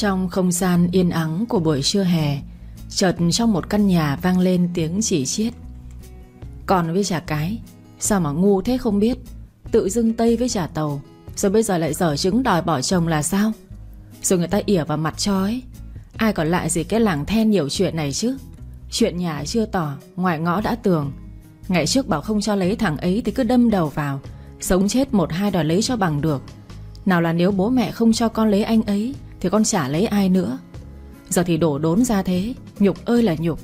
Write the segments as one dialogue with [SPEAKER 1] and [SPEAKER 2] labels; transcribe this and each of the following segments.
[SPEAKER 1] Trong không gian yên ắng của buổi trưa hè, Chợt trong một căn nhà vang lên tiếng chỉ chiết. Còn với trả cái, Sao mà ngu thế không biết? Tự dưng Tây với trả tàu, Rồi bây giờ lại dở chứng đòi bỏ chồng là sao? Rồi người ta ỉa vào mặt cho ấy. Ai còn lại gì cái làng then nhiều chuyện này chứ? Chuyện nhà chưa tỏ, Ngoài ngõ đã tường. Ngày trước bảo không cho lấy thằng ấy thì cứ đâm đầu vào, Sống chết một hai đòi lấy cho bằng được. Nào là nếu bố mẹ không cho con lấy anh ấy thì con chả lấy ai nữa. Giờ thì đổ đốn ra thế, Nhục ơi là nhục.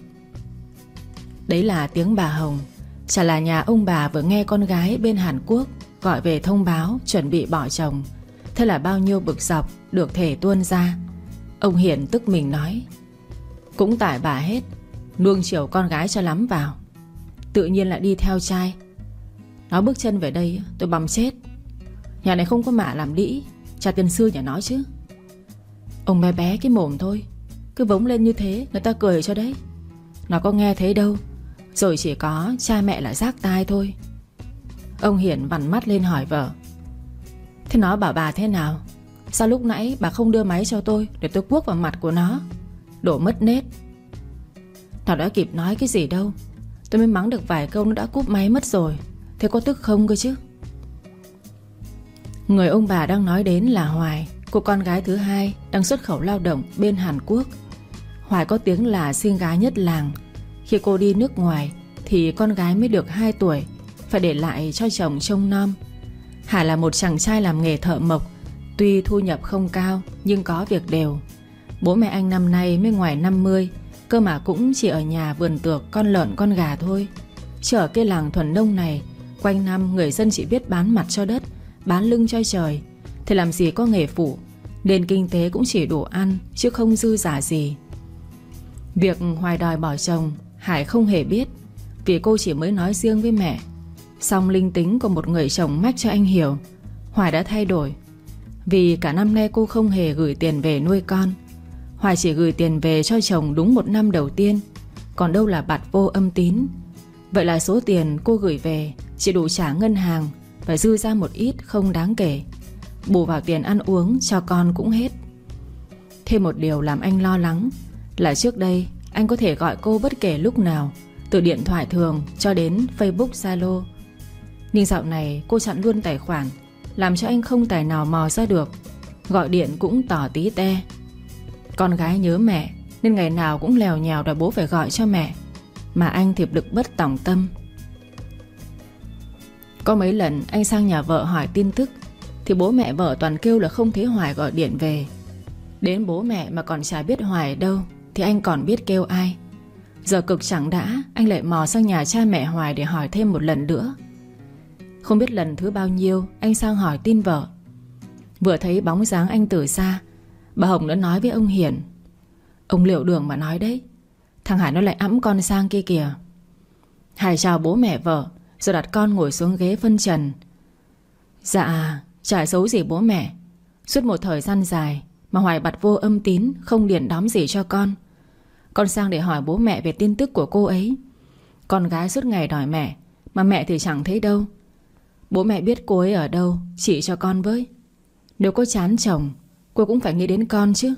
[SPEAKER 1] Đấy là tiếng bà Hồng. Chả là nhà ông bà vừa nghe con gái bên Hàn Quốc Gọi về thông báo chuẩn bị bỏ chồng. Thế là bao nhiêu bực dọc Được thể tuôn ra. Ông Hiển tức mình nói, Cũng tại bà hết, Nuông chiều con gái cho lắm vào. Tự nhiên lại đi theo trai. Nó bước chân về đây, tôi bầm chết. Nhà này không có mạ làm đĩ Cha tiên sư nhà nó chứ. Ông bé bé cái mồm thôi. Cứ vống lên như thế, người ta cười cho đấy. Nó có nghe thấy đâu. Rồi chỉ có cha mẹ là rác tai thôi. Ông Hiển vằn mắt lên hỏi vợ. Thế nó bảo bà thế nào? Sao lúc nãy bà không đưa máy cho tôi Để tôi cuốc vào mặt của nó? Đổ mất nết Nó đã kịp nói cái gì đâu. Tôi mới mắng được vài câu nó đã cúp máy mất rồi. Thế có tức không cơ chứ? Người ông bà đang nói đến là Hoài. Cô con gái thứ hai Đang xuất khẩu lao động bên Hàn Quốc. Hoài có tiếng là xinh gái nhất làng. Khi cô đi nước ngoài Thì con gái mới được 2 tuổi, Phải để lại cho chồng trông nom. Hải là một chàng trai làm nghề thợ mộc, Tuy thu nhập không cao Nhưng có việc đều. Bố mẹ anh năm nay mới ngoài 50 Cơ mà cũng chỉ ở nhà vườn tược Con lợn con gà thôi. Chứ ở cái làng thuần nông này, Quanh năm người dân chỉ biết bán mặt cho đất, Bán lưng cho trời. Thì làm gì có nghề phụ nên kinh tế cũng chỉ đủ ăn, Chứ không dư giả gì. Việc Hoài đòi bỏ chồng, Hải không hề biết, Vì cô chỉ mới nói riêng với mẹ. Song linh tính của một người chồng mách cho anh hiểu, Hoài đã thay đổi. Vì cả năm nay cô không hề gửi tiền về nuôi con, Hoài chỉ gửi tiền về cho chồng đúng một năm đầu tiên, Còn đâu là bạt vô âm tín. Vậy là số tiền cô gửi về Chỉ đủ trả ngân hàng Và dư ra một ít không đáng kể. Bù vào tiền ăn uống cho con cũng hết. Thêm một điều làm anh lo lắng Là trước đây Anh có thể gọi cô bất kể lúc nào, Từ điện thoại thường cho đến Facebook, Zalo. Nhưng dạo này cô chặn luôn tài khoản, Làm cho anh không tài nào mò ra được, Gọi điện cũng tỏ tí te. Con gái nhớ mẹ, Nên ngày nào cũng lèo nhào đòi bố phải gọi cho mẹ, Mà anh thì lực bất tỏng tâm. Có mấy lần anh sang nhà vợ hỏi tin tức thì bố mẹ vợ toàn kêu là không thấy Hoài gọi điện về. Đến bố mẹ mà còn chả biết Hoài đâu, Thì anh còn biết kêu ai. Giờ cực chẳng đã, Anh lại mò sang nhà cha mẹ Hoài để hỏi thêm một lần nữa. Không biết lần thứ bao nhiêu, Anh sang hỏi tin vợ. Vừa thấy bóng dáng anh từ xa, Bà Hồng đã nói với ông Hiển Ông liệu đường mà nói đấy, Thằng Hải nó lại ẵm con sang kia kìa. Hải chào bố mẹ vợ, Rồi đặt con ngồi xuống ghế phân trần. Dạ Chả xấu gì bố mẹ. Suốt một thời gian dài Mà Hoài bặt vô âm tín, Không điện đóm gì cho con. Con sang để hỏi bố mẹ về tin tức của cô ấy. Con gái suốt ngày đòi mẹ, Mà mẹ thì chẳng thấy đâu. Bố mẹ biết cô ấy ở đâu, Chỉ cho con với. Nếu có chán chồng, Cô cũng phải nghĩ đến con chứ.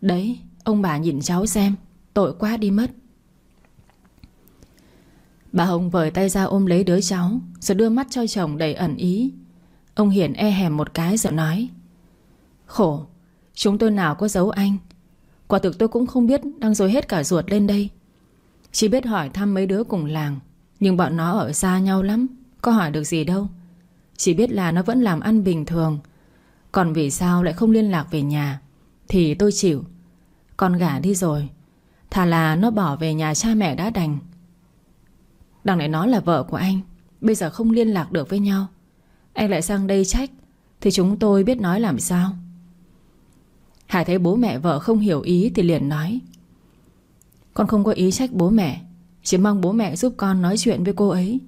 [SPEAKER 1] Đấy, ông bà nhìn cháu xem, Tội quá đi mất. Bà Hồng vời tay ra ôm lấy đứa cháu, Rồi đưa mắt cho chồng đầy ẩn ý. Ông Hiển e hèm một cái rồi nói, Khổ, Chúng tôi nào có giấu anh? Quả thực tôi cũng không biết đang dối hết cả ruột lên đây. Chỉ biết hỏi thăm mấy đứa cùng làng, Nhưng bọn nó ở xa nhau lắm, Có hỏi được gì đâu. Chỉ biết là nó vẫn làm ăn bình thường. Còn vì sao lại không liên lạc về nhà, Thì tôi chịu. Con gả đi rồi, Thà là nó bỏ về nhà cha mẹ đã đành. Đằng này nó là vợ của anh, Bây giờ không liên lạc được với nhau. Anh lại sang đây trách, Thì chúng tôi biết nói làm sao? Hải thấy bố mẹ vợ không hiểu ý Thì liền nói, Con không có ý trách bố mẹ, Chỉ mong bố mẹ giúp con nói chuyện với cô ấy.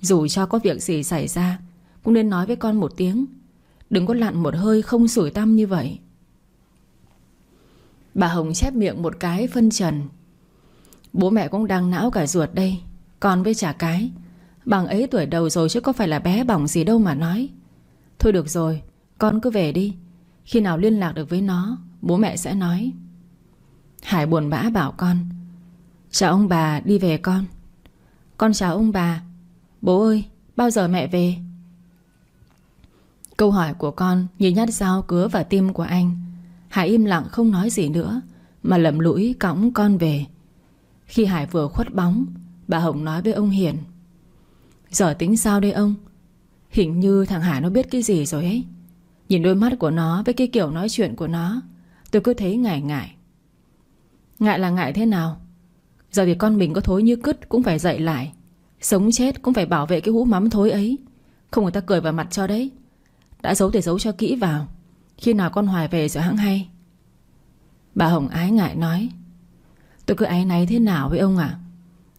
[SPEAKER 1] Dù cho có việc gì xảy ra, Cũng nên nói với con một tiếng. Đừng có lặn một hơi không sủi tâm như vậy. Bà Hồng chép miệng một cái phân trần, Bố mẹ cũng đang não cả ruột đây, Con với trả cái Bằng ấy tuổi đầu rồi chứ có phải là bé bỏng gì đâu mà nói. Thôi được rồi, Con cứ về đi. Khi nào liên lạc được với nó, Bố mẹ sẽ nói. Hải buồn bã bảo con, Chào ông bà, đi về con. Con chào ông bà, Bố ơi, bao giờ mẹ về? Câu hỏi của con như nhát dao cứa vào tim của anh. Hải im lặng không nói gì nữa, Mà lầm lũi cõng con về. Khi Hải vừa khuất bóng, Bà Hồng nói với ông Hiền Giờ tính sao đây ông? Hình như thằng Hải nó biết cái gì rồi ấy. Nhìn đôi mắt của nó Với cái kiểu nói chuyện của nó, Tôi cứ thấy ngại ngại. Ngại là ngại thế nào? Giờ thì con mình có thối như cứt Cũng phải dậy lại. Sống chết cũng phải bảo vệ cái hũ mắm thối ấy. Không người ta cười vào mặt cho đấy. Đã giấu thì giấu cho kỹ vào. Khi nào con Hoài về rồi hãng hay. Bà Hồng ái ngại nói. Tôi cứ ái náy thế nào với ông ạ?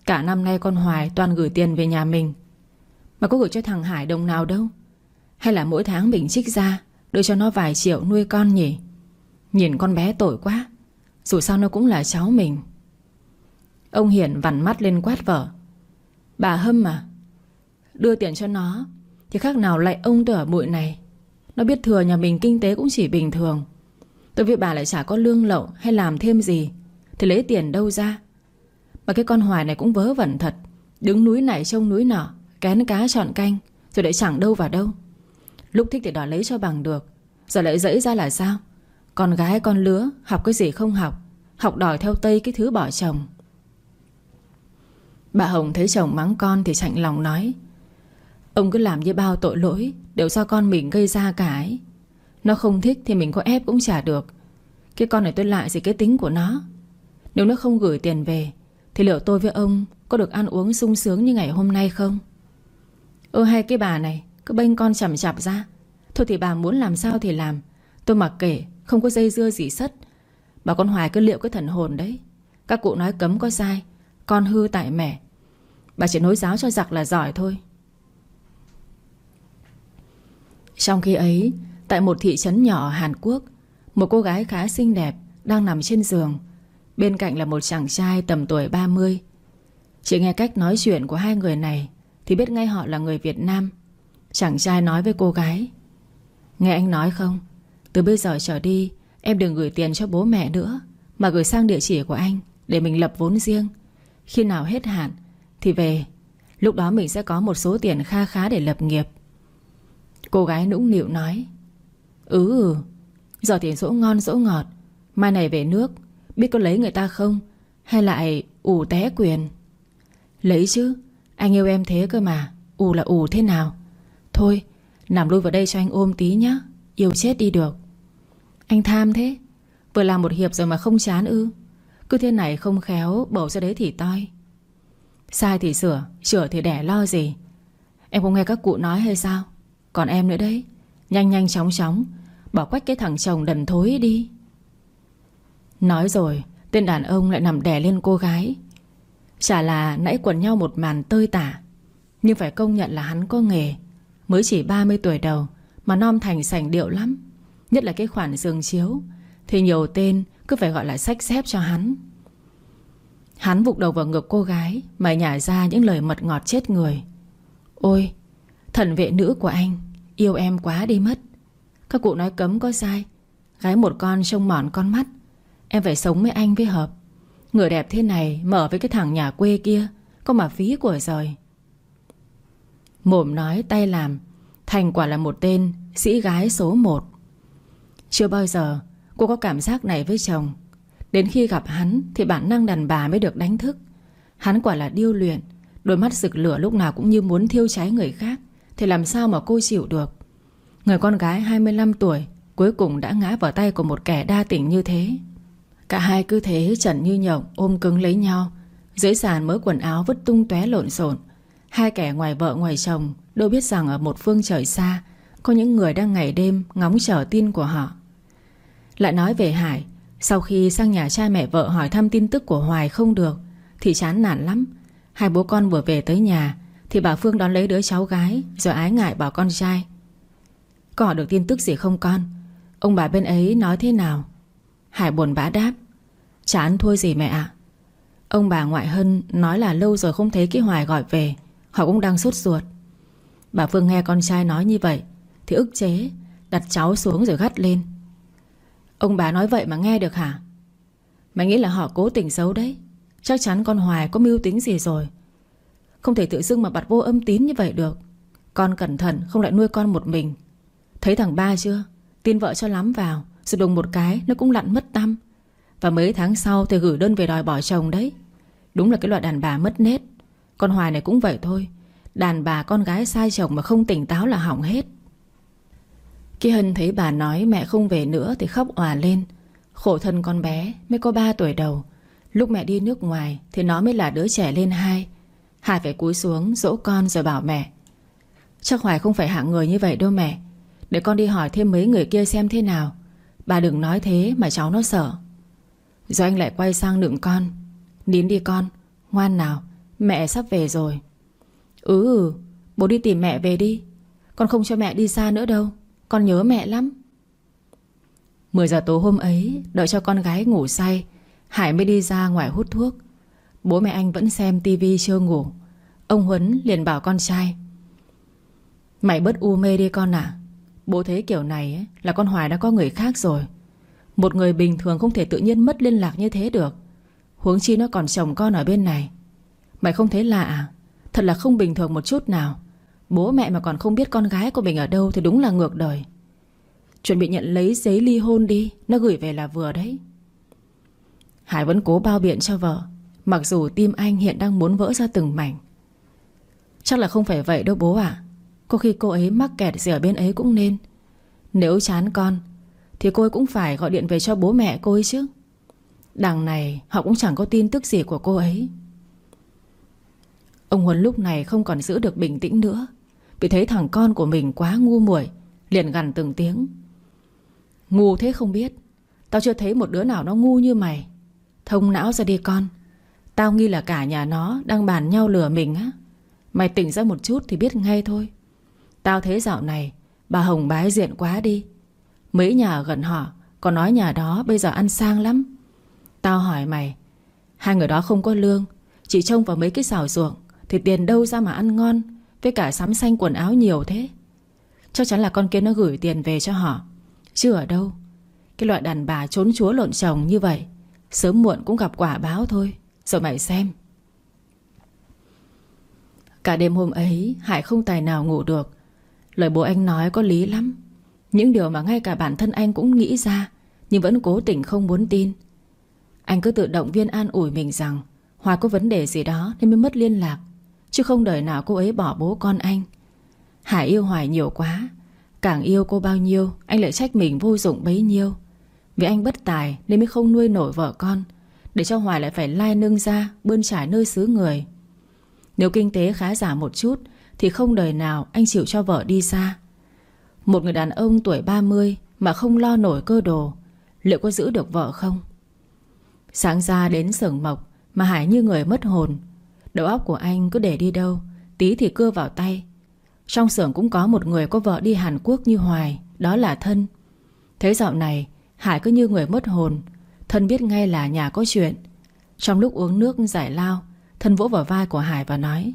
[SPEAKER 1] Cả năm nay con Hoài toàn gửi tiền về nhà mình. Mà có gửi cho thằng Hải đồng nào đâu. Hay là mỗi tháng mình trích ra, Đưa cho nó vài triệu nuôi con nhỉ? Nhìn con bé tội quá. Dù sao nó cũng là cháu mình. Ông Hiển vằn mắt lên quát vợ. Bà Hâm à Đưa tiền cho nó, Thì khác nào lại ông tôi ở bụi này. Nó biết thừa nhà mình kinh tế cũng chỉ bình thường. Tôi với bà lại chả có lương lậu Hay làm thêm gì, Thì lấy tiền đâu ra. Mà cái con hoài này cũng vớ vẩn thật, Đứng núi này trông núi nọ Kén cá chọn canh, Rồi lại chẳng đâu vào đâu. Lúc thích thì đòi lấy cho bằng được, Giờ lại dẫy ra là sao? Con gái, con lứa, học cái gì không học? Học đòi theo Tây cái thứ bỏ chồng. Bà Hồng thấy chồng mắng con thì chạnh lòng nói, Ông cứ làm như bao tội lỗi, Đều do con mình gây ra cả ấy. Nó không thích thì mình có ép cũng trả được. Cái con này tôi lại gì cái tính của nó. Nếu nó không gửi tiền về, Thì liệu tôi với ông Có được ăn uống sung sướng như ngày hôm nay không? Ơ hay cái bà này, Cứ bênh con chầm chạp ra. Thôi thì bà muốn làm sao thì làm. Tôi mặc kể không có dây dưa gì sất. Bà con Hoài cứ liệu cái thần hồn đấy. Các cụ nói cấm có sai, Con hư tại mẹ. Bà chỉ nối giáo cho giặc là giỏi thôi. Trong khi ấy, Tại một thị trấn nhỏ ở Hàn Quốc, Một cô gái khá xinh đẹp Đang nằm trên giường. Bên cạnh là một chàng trai tầm tuổi 30 Chỉ nghe cách nói chuyện của hai người này thì biết ngay họ là người Việt Nam. Chàng trai nói với cô gái, Nghe anh nói không? Từ bây giờ trở đi, Em đừng gửi tiền cho bố mẹ nữa, Mà gửi sang địa chỉ của anh Để mình lập vốn riêng. Khi nào hết hạn Thì về, Lúc đó mình sẽ có một số tiền kha khá để lập nghiệp. Cô gái nũng nịu nói Ừ ừ Giờ thì dỗ ngon dỗ ngọt, Mai này về nước, Biết có lấy người ta không? Hay lại ủ té quyền? Lấy chứ anh yêu em thế cơ mà Ủ là ủ thế nào? Thôi, nằm lui vào đây cho anh ôm tí nhá, Yêu chết đi được. Anh tham thế, Vừa làm một hiệp rồi mà không chán ư? Cứ thế này không khéo, bầu ra đấy thì toi. Sai thì sửa Sửa thì đẻ lo gì? Em không nghe các cụ nói hay sao? Còn em nữa đấy, Nhanh nhanh chóng chóng, Bỏ quách cái thằng chồng đần thối đi. Nói rồi, Tên đàn ông lại nằm đè lên cô gái. Chả là nãy quần nhau một màn tơi tả, Nhưng phải công nhận là hắn có nghề. Mới chỉ 30 tuổi đầu Mà non thành sành điệu lắm, Nhất là cái khoản giường chiếu, Thì nhiều tên cứ phải gọi là sách xếp cho hắn. Hắn vụt đầu vào ngực cô gái Mà nhả ra những lời mật ngọt chết người. Ôi, Thần vệ nữ của anh, Yêu em quá đi mất. Các cụ nói cấm có sai, Gái một con trông mòn con mắt, Em phải sống với anh với hợp. Người đẹp thế này mở với cái thằng nhà quê kia, Có mà phí của rồi Mồm nói tay làm, Thành quả là một tên sĩ gái số 1 Chưa bao giờ cô có cảm giác này với chồng. Đến khi gặp hắn Thì bản năng đàn bà mới được đánh thức. Hắn quả là điêu luyện, Đôi mắt rực lửa lúc nào cũng như muốn thiêu cháy người khác, Thì làm sao mà cô chịu được? Người con gái 25 tuổi Cuối cùng đã ngã vào tay của một kẻ đa tình như thế. Cả hai cứ thế trần như nhộng Ôm cứng lấy nhau. Dưới sàn mớ quần áo vứt tung tóe lộn xộn. Hai kẻ ngoài vợ ngoài chồng Đâu biết rằng ở một phương trời xa, Có những người đang ngày đêm ngóng chờ tin của họ. Lại nói về Hải, Sau khi sang nhà cha mẹ vợ hỏi thăm tin tức của Hoài không được, Thì chán nản lắm. Hai bố con vừa về tới nhà, Thì bà Phương đón lấy đứa cháu gái, Rồi ái ngại bảo con trai. Có được tin tức gì không con? Ông bà bên ấy nói thế nào? Hải buồn bã đáp. Chán thôi gì mẹ ạ. Ông bà ngoại Hân nói là lâu rồi không thấy cái Hoài gọi về. Họ cũng đang sốt ruột. Bà Phương nghe con trai nói như vậy Thì ức chế, Đặt cháu xuống rồi gắt lên. Ông bà nói vậy mà nghe được hả? Mày nghĩ là họ cố tình xấu đấy. Chắc chắn con Hoài có mưu tính gì rồi. Không thể tự dưng mà bật vô âm tín như vậy được. Con cẩn thận không lại nuôi con một mình. Thấy thằng ba chưa? Tin vợ cho lắm vào. Rồi đùng một cái, nó cũng lặn mất tâm. Và mấy tháng sau thì gửi đơn về đòi bỏ chồng đấy. Đúng là cái loại đàn bà mất nết. Con Hoài này cũng vậy thôi. Đàn bà con gái sai chồng mà không tỉnh táo là hỏng hết. Khi Hân thấy bà nói mẹ không về nữa Thì khóc òa lên. Khổ thân con bé, mới có 3 tuổi đầu. Lúc mẹ đi nước ngoài Thì nó mới là đứa trẻ lên hai. Hải phải cúi xuống, dỗ con rồi bảo mẹ. Chắc Hoài không phải hạng người như vậy đâu mẹ. Để con đi hỏi thêm mấy người kia xem thế nào. Bà đừng nói thế mà cháu nó sợ. Rồi anh lại quay sang nựng con. Nín đi con, Ngoan nào, Mẹ sắp về rồi. Ừ ừ Bố đi tìm mẹ về đi. Con không cho mẹ đi xa nữa đâu, Con nhớ mẹ lắm. 10 giờ tối hôm ấy, Đợi cho con gái ngủ say, Hải mới đi ra ngoài hút thuốc. Bố mẹ anh vẫn xem tivi chưa ngủ. Ông Huấn liền bảo con trai, Mày bớt u mê đi con à Bố thấy kiểu này ấy, là con Hoài đã có người khác rồi. Một người bình thường không thể tự nhiên mất liên lạc như thế được. Huống chi nó còn chồng con ở bên này. Mày không thấy lạ à? Thật là không bình thường một chút nào. Bố mẹ mà còn không biết con gái của mình ở đâu Thì đúng là ngược đời. Chuẩn bị nhận lấy giấy ly hôn đi Nó gửi về là vừa đấy. Hải vẫn cố bao biện cho vợ Mặc dù tim anh hiện đang muốn vỡ ra từng mảnh. Chắc là không phải vậy đâu bố ạ. Có khi cô ấy mắc kẹt gì ở bên ấy cũng nên. Nếu chán con, Thì cô ấy cũng phải gọi điện về cho bố mẹ cô ấy chứ. Đằng này, họ cũng chẳng có tin tức gì của cô ấy. Ông Huấn lúc này không còn giữ được bình tĩnh nữa, Vì thấy thằng con của mình quá ngu muội, Liền gằn từng tiếng. Ngu thế không biết, Tao chưa thấy một đứa nào nó ngu như mày. Thông não ra đi con, Tao nghi là cả nhà nó đang bàn nhau lừa mình á. Mày tỉnh ra một chút thì biết ngay thôi. Tao thấy dạo này, Bà Hồng bái diện quá đi. Mấy nhà ở gần họ Còn nói nhà đó bây giờ ăn sang lắm. Tao hỏi mày, Hai người đó không có lương, Chỉ trông vào mấy cái xào ruộng, Thì tiền đâu ra mà ăn ngon, Với cả sắm xanh quần áo nhiều thế. Chắc chắn là con kia nó gửi tiền về cho họ, Chứ ở đâu? Cái loại đàn bà trốn chúa lộn chồng như vậy, Sớm muộn cũng gặp quả báo thôi Rồi mày xem. Cả đêm hôm ấy, Hải không tài nào ngủ được Lời bố anh nói có lý lắm. Những điều mà ngay cả bản thân anh cũng nghĩ ra, Nhưng vẫn cố tình không muốn tin. Anh cứ tự động viên an ủi mình rằng Hoài có vấn đề gì đó nên mới mất liên lạc, Chứ không đời nào cô ấy bỏ bố con anh. Hải yêu Hoài nhiều quá, Càng yêu cô bao nhiêu, Anh lại trách mình vô dụng bấy nhiêu. Vì anh bất tài nên mới không nuôi nổi vợ con, Để cho Hoài lại phải lai nương ra Bươn trải nơi xứ người. Nếu kinh tế khá giả một chút thì không đời nào anh chịu cho vợ đi xa. Một người đàn ông tuổi 30 Mà không lo nổi cơ đồ, Liệu có giữ được vợ không? Sáng ra đến sưởng mộc Mà Hải như người mất hồn, Đầu óc của anh cứ để đi đâu, Tí thì cưa vào tay. Trong xưởng cũng có một người có vợ đi Hàn Quốc như Hoài, Đó là Thân. Thế dạo này, Hải cứ như người mất hồn, Thân biết ngay là nhà có chuyện. Trong lúc uống nước giải lao, Thân vỗ vào vai của Hải và nói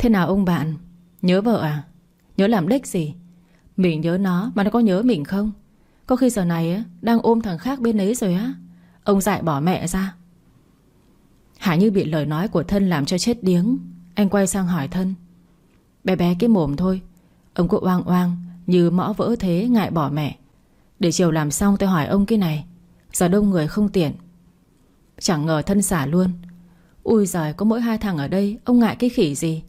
[SPEAKER 1] Thế nào ông bạn? Nhớ vợ à? Nhớ làm đếch gì? Mình nhớ nó mà nó có nhớ mình không? Có khi giờ này á, đang ôm thằng khác bên ấy rồi á. Ông dại bỏ mẹ ra. Hải như bị lời nói của thân làm cho chết điếng. Anh quay sang hỏi thân. Bé bé cái mồm thôi. Ông cụ oang oang Như mõ vỡ thế ngại bỏ mẹ. Để chiều làm xong tôi hỏi ông cái này. Giờ đông người không tiện. Chẳng ngờ thân xả luôn. Ui giời có mỗi hai thằng ở đây Ông ngại cái khỉ gì?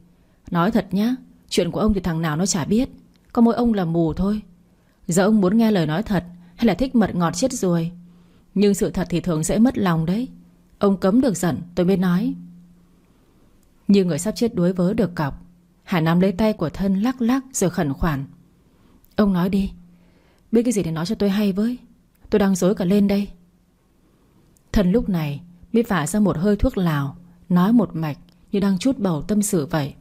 [SPEAKER 1] Nói thật nhá, Chuyện của ông thì thằng nào nó chả biết. Có mỗi ông là mù thôi. Giờ ông muốn nghe lời nói thật Hay là thích mật ngọt chết ruồi Nhưng sự thật thì thường dễ mất lòng đấy. Ông cấm được giận, tôi mới nói. Như người sắp chết đuối vớ được cọc Hải nắm lấy tay của thân lắc lắc rồi khẩn khoản. Ông nói đi, Biết cái gì thì nói cho tôi hay với. Tôi đang dối cả lên đây. Thân lúc này mới phả ra một hơi thuốc lào, Nói một mạch Như đang chút bầu tâm sự vậy.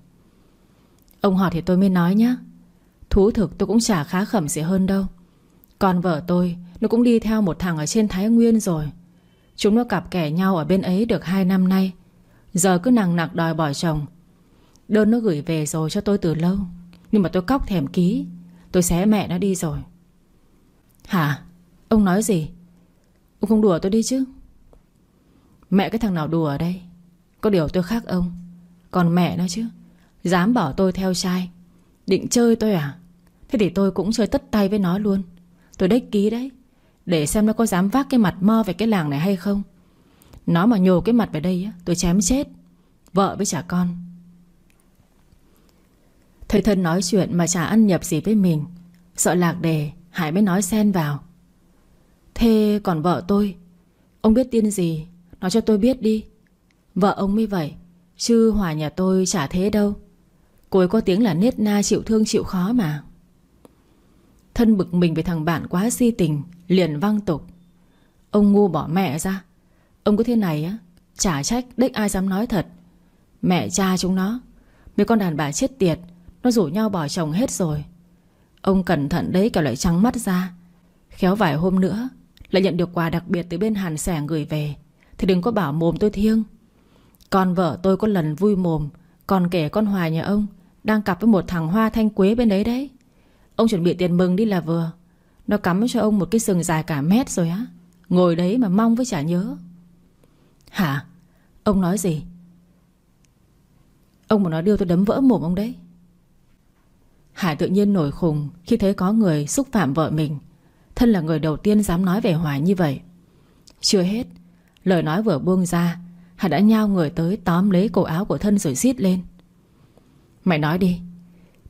[SPEAKER 1] Ông hỏi thì tôi mới nói nhá. Thú thực tôi cũng chả khá khẩm gì hơn đâu. Còn vợ tôi, Nó cũng đi theo một thằng ở trên Thái Nguyên rồi. Chúng nó cặp kẻ nhau ở bên ấy được hai năm nay. Giờ cứ nặng nặc đòi bỏ chồng. Đơn nó gửi về rồi cho tôi từ lâu. Nhưng mà tôi cóc thèm ký. Tôi xé mẹ nó đi rồi. Hả? Ông nói gì? Ông không đùa tôi đi chứ? Mẹ cái thằng nào đùa ở đây? Có điều tôi khác ông. Còn mẹ nó chứ. Dám bỏ tôi theo trai Định chơi tôi à? Thế thì tôi cũng chơi tất tay với nó luôn. Tôi đếch ký đấy. Để xem nó có dám vác cái mặt mo về cái làng này hay không. Nó mà nhồ cái mặt về đây á, Tôi chém chết. Vợ với trả con. Thầy thân nói chuyện mà chả ăn nhập gì với mình. Sợ lạc đề, Hải mới nói xen vào. Thế còn vợ tôi? Ông biết tin gì? Nói cho tôi biết đi. Vợ ông mới vậy. Chứ Hòa nhà tôi chả thế đâu. Cô ấy có tiếng là nết na, chịu thương, chịu khó mà. Thân bực mình về thằng bạn quá si tình, Liền văng tục. Ông ngu bỏ mẹ ra. Ông có thế này á, Chả trách đếch ai dám nói thật. Mẹ cha chúng nó, Mấy con đàn bà chết tiệt, Nó rủ nhau bỏ chồng hết rồi. Ông cẩn thận đấy cả lại trắng mắt ra. Khéo vài hôm nữa, Lại nhận được quà đặc biệt từ bên Hàn Sẻ gửi về. Thì đừng có bảo mồm tôi thiêng. Con vợ tôi có lần vui mồm, Còn kể con Hòa nhà ông đang cặp với một thằng Hoa Thanh Quế bên đấy đấy. Ông chuẩn bị tiền mừng đi là vừa. Nó cắm cho ông một cái sừng dài cả mét rồi á. Ngồi đấy mà mong với chả nhớ. Hả? Ông nói gì? Ông mà nói đưa tôi đấm vỡ mồm ông đấy. Hải tự nhiên nổi khùng Khi thấy có người xúc phạm vợ mình. Thân là người đầu tiên dám nói về Hoài như vậy. Chưa hết, Lời nói vừa buông ra, Hải đã nhao người tới tóm lấy cổ áo của thân rồi xít lên. Mày nói đi.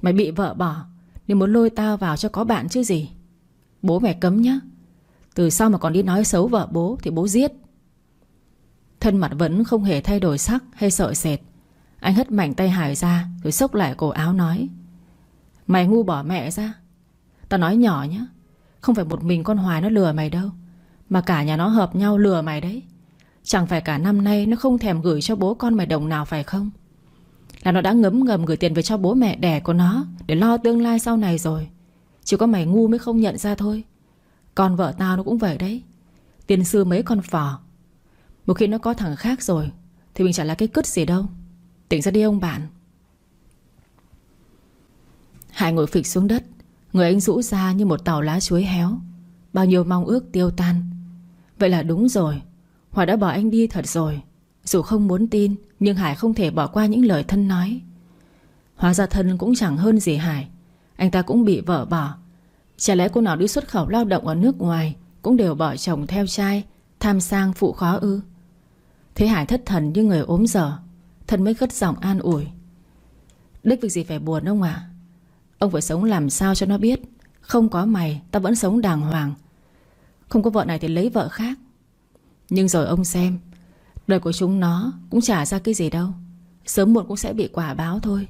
[SPEAKER 1] Mày bị vợ bỏ, Nên muốn lôi tao vào cho có bạn chứ gì? Bố mẹ cấm nhá. Từ sau mà còn đi nói xấu vợ bố Thì bố giết. Thân mặt vẫn không hề thay đổi sắc hay sợ sệt. Anh hất mảnh tay Hải ra Rồi xốc lại cổ áo nói. Mày ngu bỏ mẹ ra. Tao nói nhỏ nhá. Không phải một mình con Hoài nó lừa mày đâu, Mà cả nhà nó hợp nhau lừa mày đấy. Chẳng phải cả năm nay Nó không thèm gửi cho bố con mày đồng nào phải không? Là nó đã ngấm ngầm gửi tiền về cho bố mẹ đẻ của nó, Để lo tương lai sau này rồi. Chỉ có mày ngu mới không nhận ra thôi. Con vợ tao nó cũng vậy đấy. Tiền sư mấy con phò. Một khi nó có thằng khác rồi, Thì mình chả là cái cứt gì đâu. Tỉnh ra đi ông bạn. Hải ngồi phịch xuống đất, Người anh rũ ra như một tàu lá chuối héo. Bao nhiêu mong ước tiêu tan. Vậy là đúng rồi, Hòa đã bỏ anh đi thật rồi. Dù không muốn tin, Nhưng Hải không thể bỏ qua những lời thân nói. Hóa ra thân cũng chẳng hơn gì Hải. Anh ta cũng bị vợ bỏ. Chả lẽ cô nào đi xuất khẩu lao động ở nước ngoài Cũng đều bỏ chồng theo trai, Tham sang phụ khó ư? Thế Hải thất thần như người ốm dở, Thân mới gất giọng an ủi. Đích việc gì phải buồn ông ạ? Ông phải sống làm sao cho nó biết? Không có mày, ta vẫn sống đàng hoàng. Không có vợ này thì lấy vợ khác. Nhưng rồi ông xem Đời của chúng nó cũng chả ra cái gì đâu. Sớm muộn cũng sẽ bị quả báo thôi.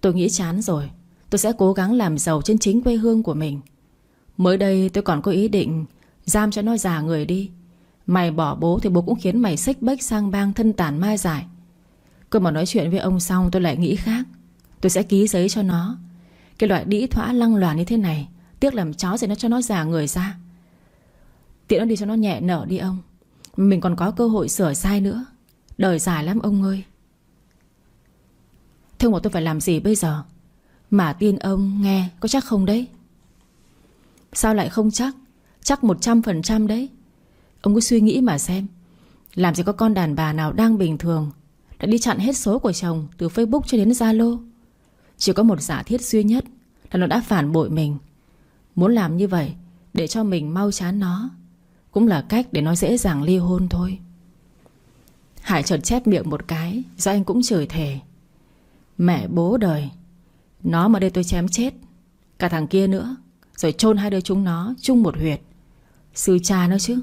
[SPEAKER 1] Tôi nghĩ chán rồi. Tôi sẽ cố gắng làm giàu trên chính quê hương của mình. Mới đây tôi còn có ý định Giam cho nó già người đi. Mày bỏ bố thì bố cũng khiến mày xích bách sang bang thân tàn mai giải Cơ mà nói chuyện với ông xong tôi lại nghĩ khác. Tôi sẽ ký giấy cho nó. Cái loại đĩ thỏa lăng loàn như thế này, Tiếc làm chó rồi nó cho nó già người ra. Tiện nó đi cho nó nhẹ nở đi ông. Mình còn có cơ hội sửa sai nữa. Đời dài lắm ông ơi. Thưa mà tôi phải làm gì bây giờ? Mà tin ông nghe có chắc không đấy? Sao lại không chắc? Chắc 100% đấy. Ông cứ suy nghĩ mà xem. Làm gì có con đàn bà nào đang bình thường, Đã đi chặn hết số của chồng Từ Facebook cho đến Zalo. Chỉ có một giả thiết duy nhất Là nó đã phản bội mình. Muốn làm như vậy Để cho mình mau chán nó. Cũng là cách để nó dễ dàng ly hôn thôi. Hải chợt chép miệng một cái, Do anh cũng chửi thề. Mẹ, bố đời, Nó mà đây tôi chém chết, Cả thằng kia nữa, Rồi chôn hai đứa chúng nó chung một huyệt. Sư cha nó chứ,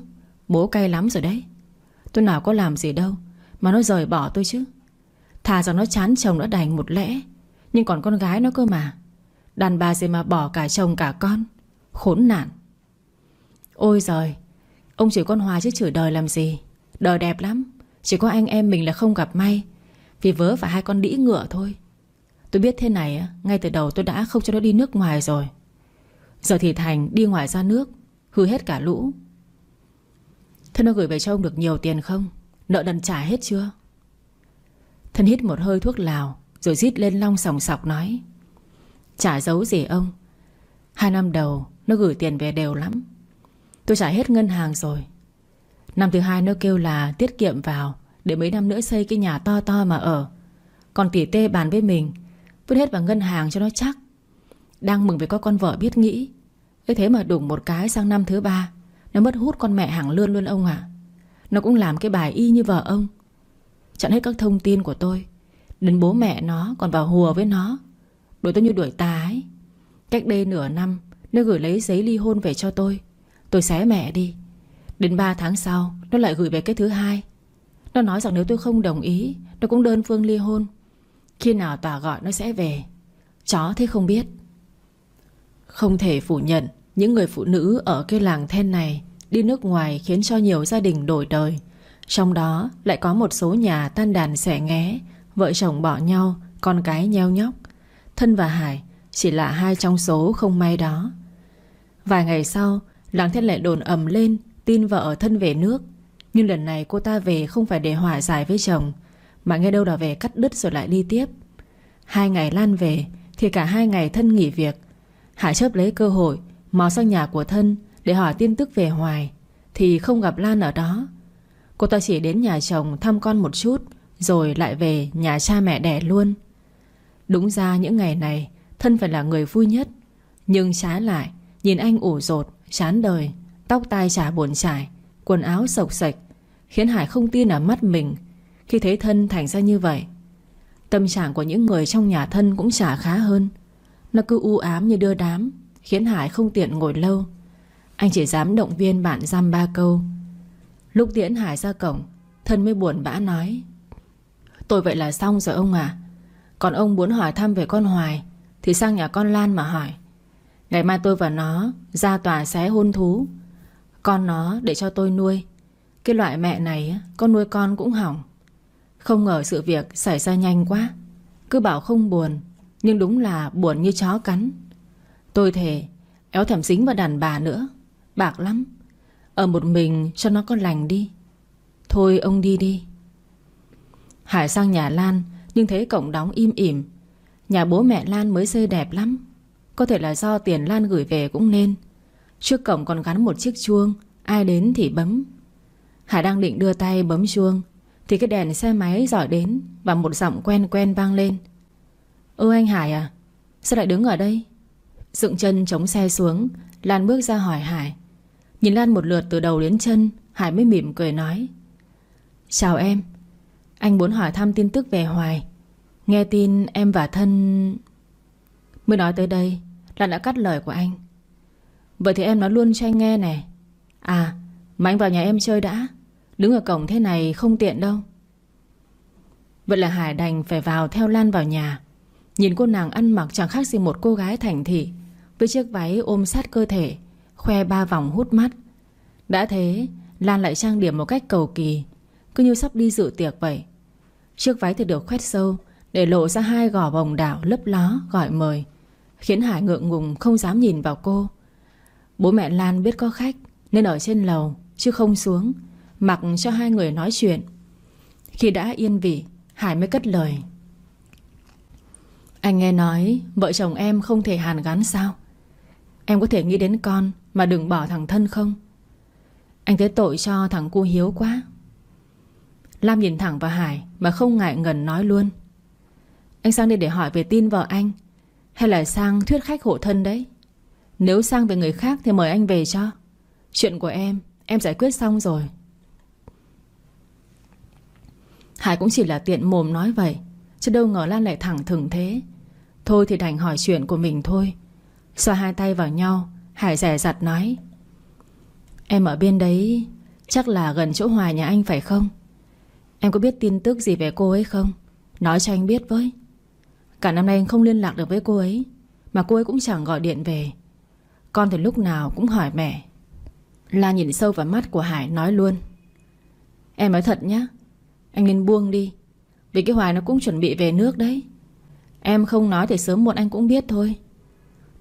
[SPEAKER 1] Bố cay lắm rồi đấy. Tôi nào có làm gì đâu, Mà nó rời bỏ tôi chứ. Thà rằng nó chán chồng đã đành một lẽ, nhưng còn con gái nó cơ mà. Đàn bà gì mà bỏ cả chồng cả con, Khốn nạn. Ôi giời Ông chửi con Hòa chứ chửi đời làm gì? Đời đẹp lắm. Chỉ có anh em mình là không gặp may. Vì vớ phải hai con đĩ ngựa thôi. Tôi biết thế này Ngay từ đầu tôi đã không cho nó đi nước ngoài rồi. Giờ thì Thành đi ngoài ra nước, Hư hết cả lũ. Thế nó gửi về cho ông được nhiều tiền không? Nợ đần trả hết chưa? Thân hít một hơi thuốc lào, rồi rít lên long sòng sọc nói. Chả giấu gì ông. Hai năm đầu, nó gửi tiền về đều lắm. Tôi trả hết ngân hàng rồi. Năm thứ hai nó kêu là tiết kiệm vào, Để mấy năm nữa xây cái nhà to to mà ở. Còn tỉ tê bàn với mình, Vứt hết vào ngân hàng cho nó chắc. Đang mừng vì có con vợ biết nghĩ. Ấy thế mà đụng một cái sang năm thứ ba, Nó mất hút con mẹ hàng lươn luôn ông ạ. Nó cũng làm cái bài y như vợ ông. Chặn hết các thông tin của tôi, Đến bố mẹ nó còn vào hùa với nó. Đuổi tôi như đuổi tà ấy. Cách đây nửa năm, Nó gửi lấy giấy ly hôn về cho tôi. Tôi xé mẹ đi. Đến 3 tháng sau, Nó lại gửi về cái thứ hai. Nó nói rằng nếu tôi không đồng ý, Nó cũng đơn phương ly hôn. Khi nào tòa gọi, nó sẽ về. Chó thế không biết. Không thể phủ nhận, Những người phụ nữ ở cái làng then này Đi nước ngoài khiến cho nhiều gia đình đổi đời. Trong đó, lại có một số nhà tan đàn xẻ nghé, Vợ chồng bỏ nhau, Con cái nheo nhóc. Thân và Hải chỉ là hai trong số không may đó. Vài ngày sau Làng Thiên lại đồn ầm lên Tin vợ thân về nước. Nhưng lần này cô ta về không phải để hòa giải với chồng Mà nghe đâu là về cắt đứt rồi lại đi tiếp. Hai ngày Lan về Thì cả hai ngày thân nghỉ việc. Hải chớp lấy cơ hội Mò sang nhà của thân Để hỏi tin tức về Hoài Thì không gặp Lan ở đó. Cô ta chỉ đến nhà chồng thăm con một chút Rồi lại về nhà cha mẹ đẻ luôn. Đúng ra những ngày này Thân phải là người vui nhất Nhưng trái lại Nhìn anh ủ rột, chán đời, Tóc tai chả buồn trải Quần áo sộc sạch, Khiến Hải không tin ở mắt mình. Khi thấy thân thành ra như vậy, Tâm trạng của những người trong nhà thân cũng chả khá hơn. Nó cứ u ám như đưa đám, Khiến Hải không tiện ngồi lâu. Anh chỉ dám động viên bạn giam ba câu. Lúc tiễn Hải ra cổng, Thân mới buồn bã nói, Tôi vậy là xong rồi ông à. Còn ông muốn hỏi thăm về con Hoài, Thì sang nhà con Lan mà hỏi. Ngày mai tôi và nó ra tòa xé hôn thú. Con nó để cho tôi nuôi. Cái loại mẹ này Con nuôi con cũng hỏng. Không ngờ sự việc xảy ra nhanh quá. Cứ bảo không buồn, Nhưng đúng là buồn như chó cắn. Tôi thề, Éo thèm dính vào đàn bà nữa. Bạc lắm. Ở một mình cho nó con lành đi. Thôi ông đi đi. Hải sang nhà Lan, Nhưng thấy cổng đóng im ỉm. Nhà bố mẹ Lan mới xây đẹp lắm. Có thể là do tiền Lan gửi về cũng nên. Trước cổng còn gắn một chiếc chuông, Ai đến thì bấm. Hải đang định đưa tay bấm chuông, Thì cái đèn xe máy dọi đến Và một giọng quen quen vang lên. Ơ, anh Hải à Sao lại đứng ở đây? Dựng chân chống xe xuống, Lan bước ra hỏi Hải. Nhìn Lan một lượt từ đầu đến chân, Hải mới mỉm cười nói, Chào em, Anh muốn hỏi thăm tin tức về Hoài. Nghe tin em và thân Mới nói tới đây, Lan đã cắt lời của anh. Vậy thì em nói luôn cho anh nghe nè. À mà anh vào nhà em chơi đã. Đứng ở cổng thế này không tiện đâu. Vậy là Hải đành phải vào theo Lan vào nhà. Nhìn cô nàng ăn mặc chẳng khác gì một cô gái thành thị, Với chiếc váy ôm sát cơ thể, Khoe ba vòng hút mắt. Đã thế, Lan lại trang điểm một cách cầu kỳ, Cứ như sắp đi dự tiệc vậy. Chiếc váy thì được khoét sâu để lộ ra hai gò bồng đảo lấp ló, gọi mời, Khiến Hải ngượng ngùng không dám nhìn vào cô. Bố mẹ Lan biết có khách, Nên ở trên lầu, Chứ không xuống, Mặc cho hai người nói chuyện. Khi đã yên vị, Hải mới cất lời. Anh nghe nói, Vợ chồng em không thể hàn gắn sao? Em có thể nghĩ đến con Mà đừng bỏ thằng thân không? Anh thấy tội cho thằng cu hiếu quá. Lam nhìn thẳng vào Hải Mà không ngại ngần nói luôn. Anh sang đây để hỏi về tin vợ anh. Hay là sang thuyết khách hộ thân đấy? Nếu sang về người khác Thì mời anh về cho. Chuyện của em Em giải quyết xong rồi. Hải cũng chỉ là tiện mồm nói vậy, Chứ đâu ngờ Lan lại thẳng thừng thế. Thôi thì đành hỏi chuyện của mình thôi. Xoa hai tay vào nhau, Hải rẻ rặt nói. Em ở bên đấy, Chắc là gần chỗ hòa nhà anh phải không? Em có biết tin tức gì về cô ấy không? Nói cho anh biết với. Cả năm nay anh không liên lạc được với cô ấy, Mà cô ấy cũng chẳng gọi điện về. Con thì lúc nào cũng hỏi mẹ. La nhìn sâu vào mắt của Hải nói luôn. Em nói thật nhá, Anh nên buông đi, Vì cái Hoài nó cũng chuẩn bị về nước đấy. Em không nói thì sớm muộn anh cũng biết thôi.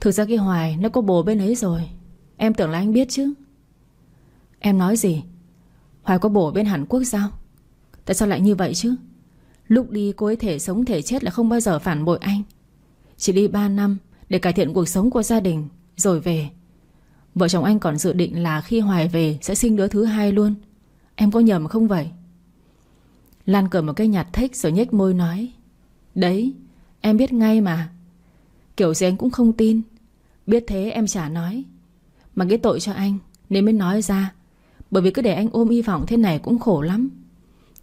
[SPEAKER 1] Thực ra cái Hoài nó có bồ bên ấy rồi, Em tưởng là anh biết chứ. Em nói gì? Hoài có bồ bên Hàn Quốc sao? Tại sao lại như vậy chứ? Lúc đi cô ấy thể sống thể chết là không bao giờ phản bội anh. Chỉ đi 3 năm Để cải thiện cuộc sống của gia đình, Rồi về. Vợ chồng anh còn dự định là khi Hoài về Sẽ sinh đứa thứ hai luôn. Em có nhầm không vậy? Lan cởi một cái nhạt thích rồi nhếch môi nói, Đấy, Em biết ngay mà. Kiểu gì anh cũng không tin. Biết thế em chả nói. Mà cái tội cho anh Nên mới nói ra. Bởi vì cứ để anh ôm hy vọng thế này cũng khổ lắm.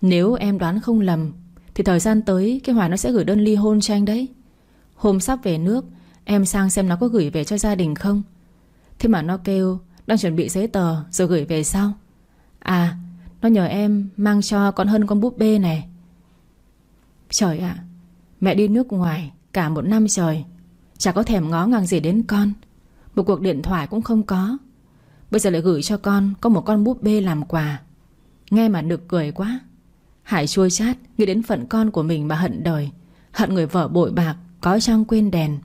[SPEAKER 1] Nếu em đoán không lầm thì thời gian tới, Cái Hoài nó sẽ gửi đơn ly hôn cho anh đấy. Hôm sắp về nước, Em sang xem nó có gửi về cho gia đình không. Thế mà nó kêu, Đang chuẩn bị giấy tờ, rồi gửi về sau. À Nó nhờ em mang cho con hơn con búp bê này. Trời ạ, Mẹ đi nước ngoài Cả một năm trời, Chả có thèm ngó ngàng gì đến con. Một cuộc điện thoại cũng không có. Bây giờ lại gửi cho con, Có một con búp bê làm quà. Nghe mà được cười quá. Hải chua chát Nghĩ đến phận con của mình mà hận đời. Hận người vợ bội bạc, Có trăng quên đèn.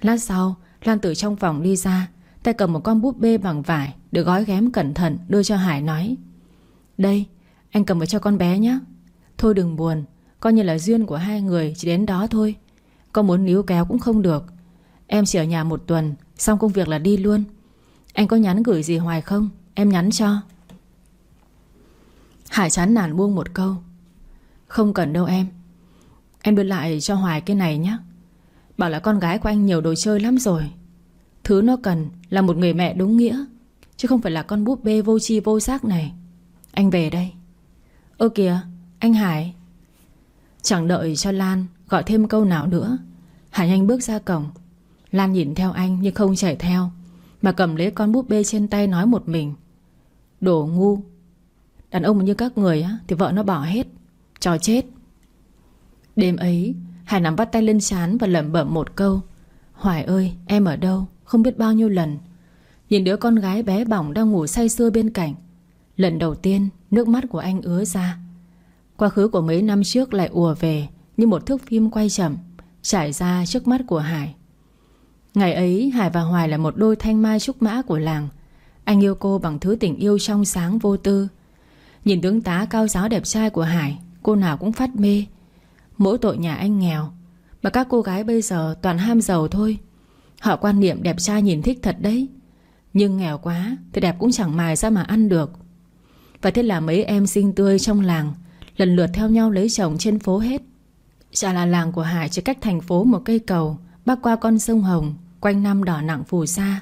[SPEAKER 1] Lát sau, Lan từ trong phòng đi ra, Tay cầm một con búp bê bằng vải, Được gói ghém cẩn thận, đưa cho Hải nói, Đây, anh cầm vào cho con bé nhé. Thôi đừng buồn, Coi như là duyên của hai người chỉ đến đó thôi. Con muốn níu kéo cũng không được. Em chỉ ở nhà một tuần, Xong công việc là đi luôn. Anh có nhắn gửi gì hoài không? Em nhắn cho. Hải chán nản buông một câu. Không cần đâu em. Em đưa lại cho Hoài cái này nhé Bảo là con gái của anh nhiều đồ chơi lắm rồi. Thứ nó cần là một người mẹ đúng nghĩa, Chứ không phải là con búp bê vô chi vô giác này. Anh về đây. Ơ kìa, Anh Hải. Chẳng đợi cho Lan gọi thêm câu nào nữa, Hải nhanh bước ra cổng. Lan nhìn theo anh nhưng không chạy theo, Mà cầm lấy con búp bê trên tay nói một mình. Đồ ngu. Đàn ông như các người á, Thì vợ nó bỏ hết, Cho chết. Đêm ấy, Hải nắm bắt tay lên chán và lẩm bẩm một câu, Hoài ơi, em ở đâu? Không biết bao nhiêu lần. Nhìn đứa con gái bé bỏng đang ngủ say sưa bên cạnh, Lần đầu tiên Nước mắt của anh ứa ra. Quá khứ của mấy năm trước lại ùa về Như một thước phim quay chậm, Trải ra trước mắt của Hải. Ngày ấy, Hải và Hoài là một đôi thanh mai trúc mã của làng. Anh yêu cô bằng thứ tình yêu trong sáng vô tư. Nhìn tướng tá cao giáo đẹp trai của Hải, Cô nào cũng phát mê. Mỗi tội nhà anh nghèo, Mà các cô gái bây giờ toàn ham giàu thôi. Họ quan niệm đẹp trai nhìn thích thật đấy. Nhưng nghèo quá Thì đẹp cũng chẳng mài ra mà ăn được. Và thế là mấy em xinh tươi trong làng Lần lượt theo nhau lấy chồng trên phố hết. Chả là làng của Hải chỉ cách thành phố một cây cầu, Bắc qua con sông Hồng, Quanh năm đỏ nặng phù sa.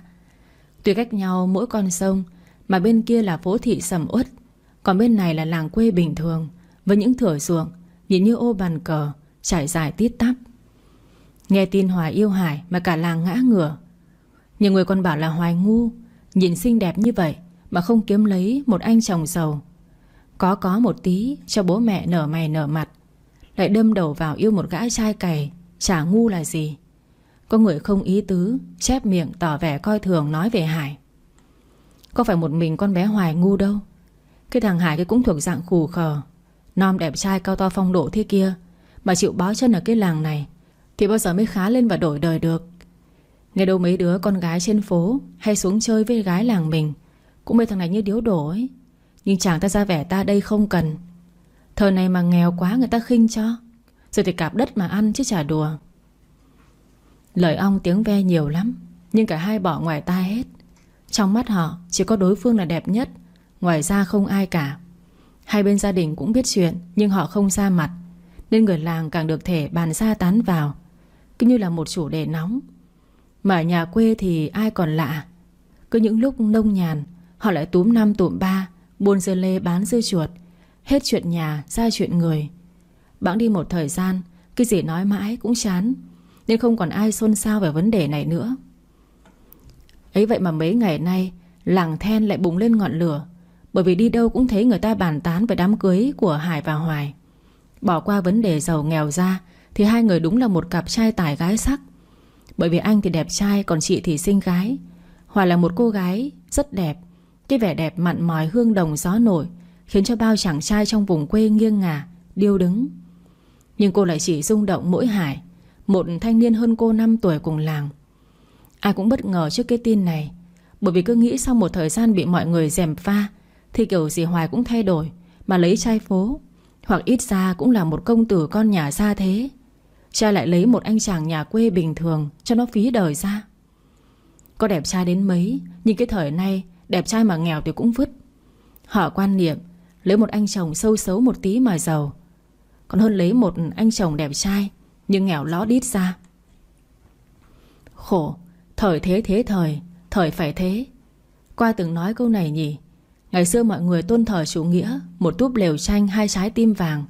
[SPEAKER 1] Tuy cách nhau mỗi con sông, Mà bên kia là phố thị sầm uất. Còn bên này là làng quê bình thường, Với những thửa ruộng, Nhìn như ô bàn cờ, Trải dài tít tắp. Nghe tin Hoài yêu Hải mà cả làng ngã ngửa. Nhiều người còn bảo là Hoài ngu, Nhìn xinh đẹp như vậy Mà không kiếm lấy một anh chồng giàu. Có có một tí cho bố mẹ nở mày nở mặt, Lại đâm đầu vào yêu một gã trai cày, Chả ngu là gì. Có người không ý tứ, Chép miệng tỏ vẻ coi thường nói về Hải. Có phải một mình con bé Hoài ngu đâu? Cái thằng Hải cái cũng thuộc dạng khù khờ. Non đẹp trai cao to phong độ thế kia, Mà chịu bó chân ở cái làng này Thì bao giờ mới khá lên và đổi đời được? Nghe đâu mấy đứa con gái trên phố Hay xuống chơi với gái làng mình Cũng mấy thằng này như điếu đổ ấy. Nhưng chàng ta ra vẻ ta đây không cần. Thời này mà nghèo quá người ta khinh cho, Rồi thì cạp đất mà ăn chứ chả đùa. Lời ong tiếng ve nhiều lắm, Nhưng cả hai bỏ ngoài tai hết. Trong mắt họ chỉ có đối phương là đẹp nhất Ngoài ra không ai cả. Hai bên gia đình cũng biết chuyện, Nhưng họ không ra mặt, Nên người làng càng được thể bàn ra tán vào, Cứ như là một chủ đề nóng. Mà ở nhà quê thì ai còn lạ? Cứ những lúc nông nhàn, Họ lại túm năm tụm ba, Buôn dưa lê bán dưa chuột, Hết chuyện nhà ra chuyện người. Bẵng đi một thời gian, Cái gì nói mãi cũng chán, Nên không còn ai xôn xao về vấn đề này nữa. Ấy vậy mà mấy ngày nay, Làng then lại bùng lên ngọn lửa bởi vì đi đâu cũng thấy người ta bàn tán về đám cưới của Hải và Hoài. Bỏ qua vấn đề giàu nghèo ra, Thì hai người đúng là một cặp trai tài gái sắc. Bởi vì anh thì đẹp trai, Còn chị thì xinh gái. Hoài là một cô gái rất đẹp. Cái vẻ đẹp mặn mòi hương đồng gió nổi, Khiến cho bao chàng trai trong vùng quê nghiêng ngả, Điêu đứng. Nhưng cô lại chỉ rung động mỗi Hải, Một thanh niên hơn cô 5 tuổi cùng làng. Ai cũng bất ngờ trước cái tin này, Bởi vì cứ nghĩ sau một thời gian bị mọi người dèm pha thì kiểu gì Hoài cũng thay đổi, Mà lấy trai phố. Hoặc ít ra cũng là một công tử con nhà xa thế. Cha lại lấy một anh chàng nhà quê bình thường Cho nó phí đời ra. Có đẹp trai đến mấy, Nhưng cái thời nay Đẹp trai mà nghèo thì cũng vứt. Họ quan niệm Lấy một anh chồng sâu xấu một tí mà giàu, Còn hơn lấy một anh chồng đẹp trai Nhưng nghèo ló đít ra. Khổ, Thời thế thế thời Thời phải thế. Qua từng nói câu này nhỉ Ngày xưa mọi người tôn thờ chủ nghĩa, Một túp lều tranh hai trái tim vàng.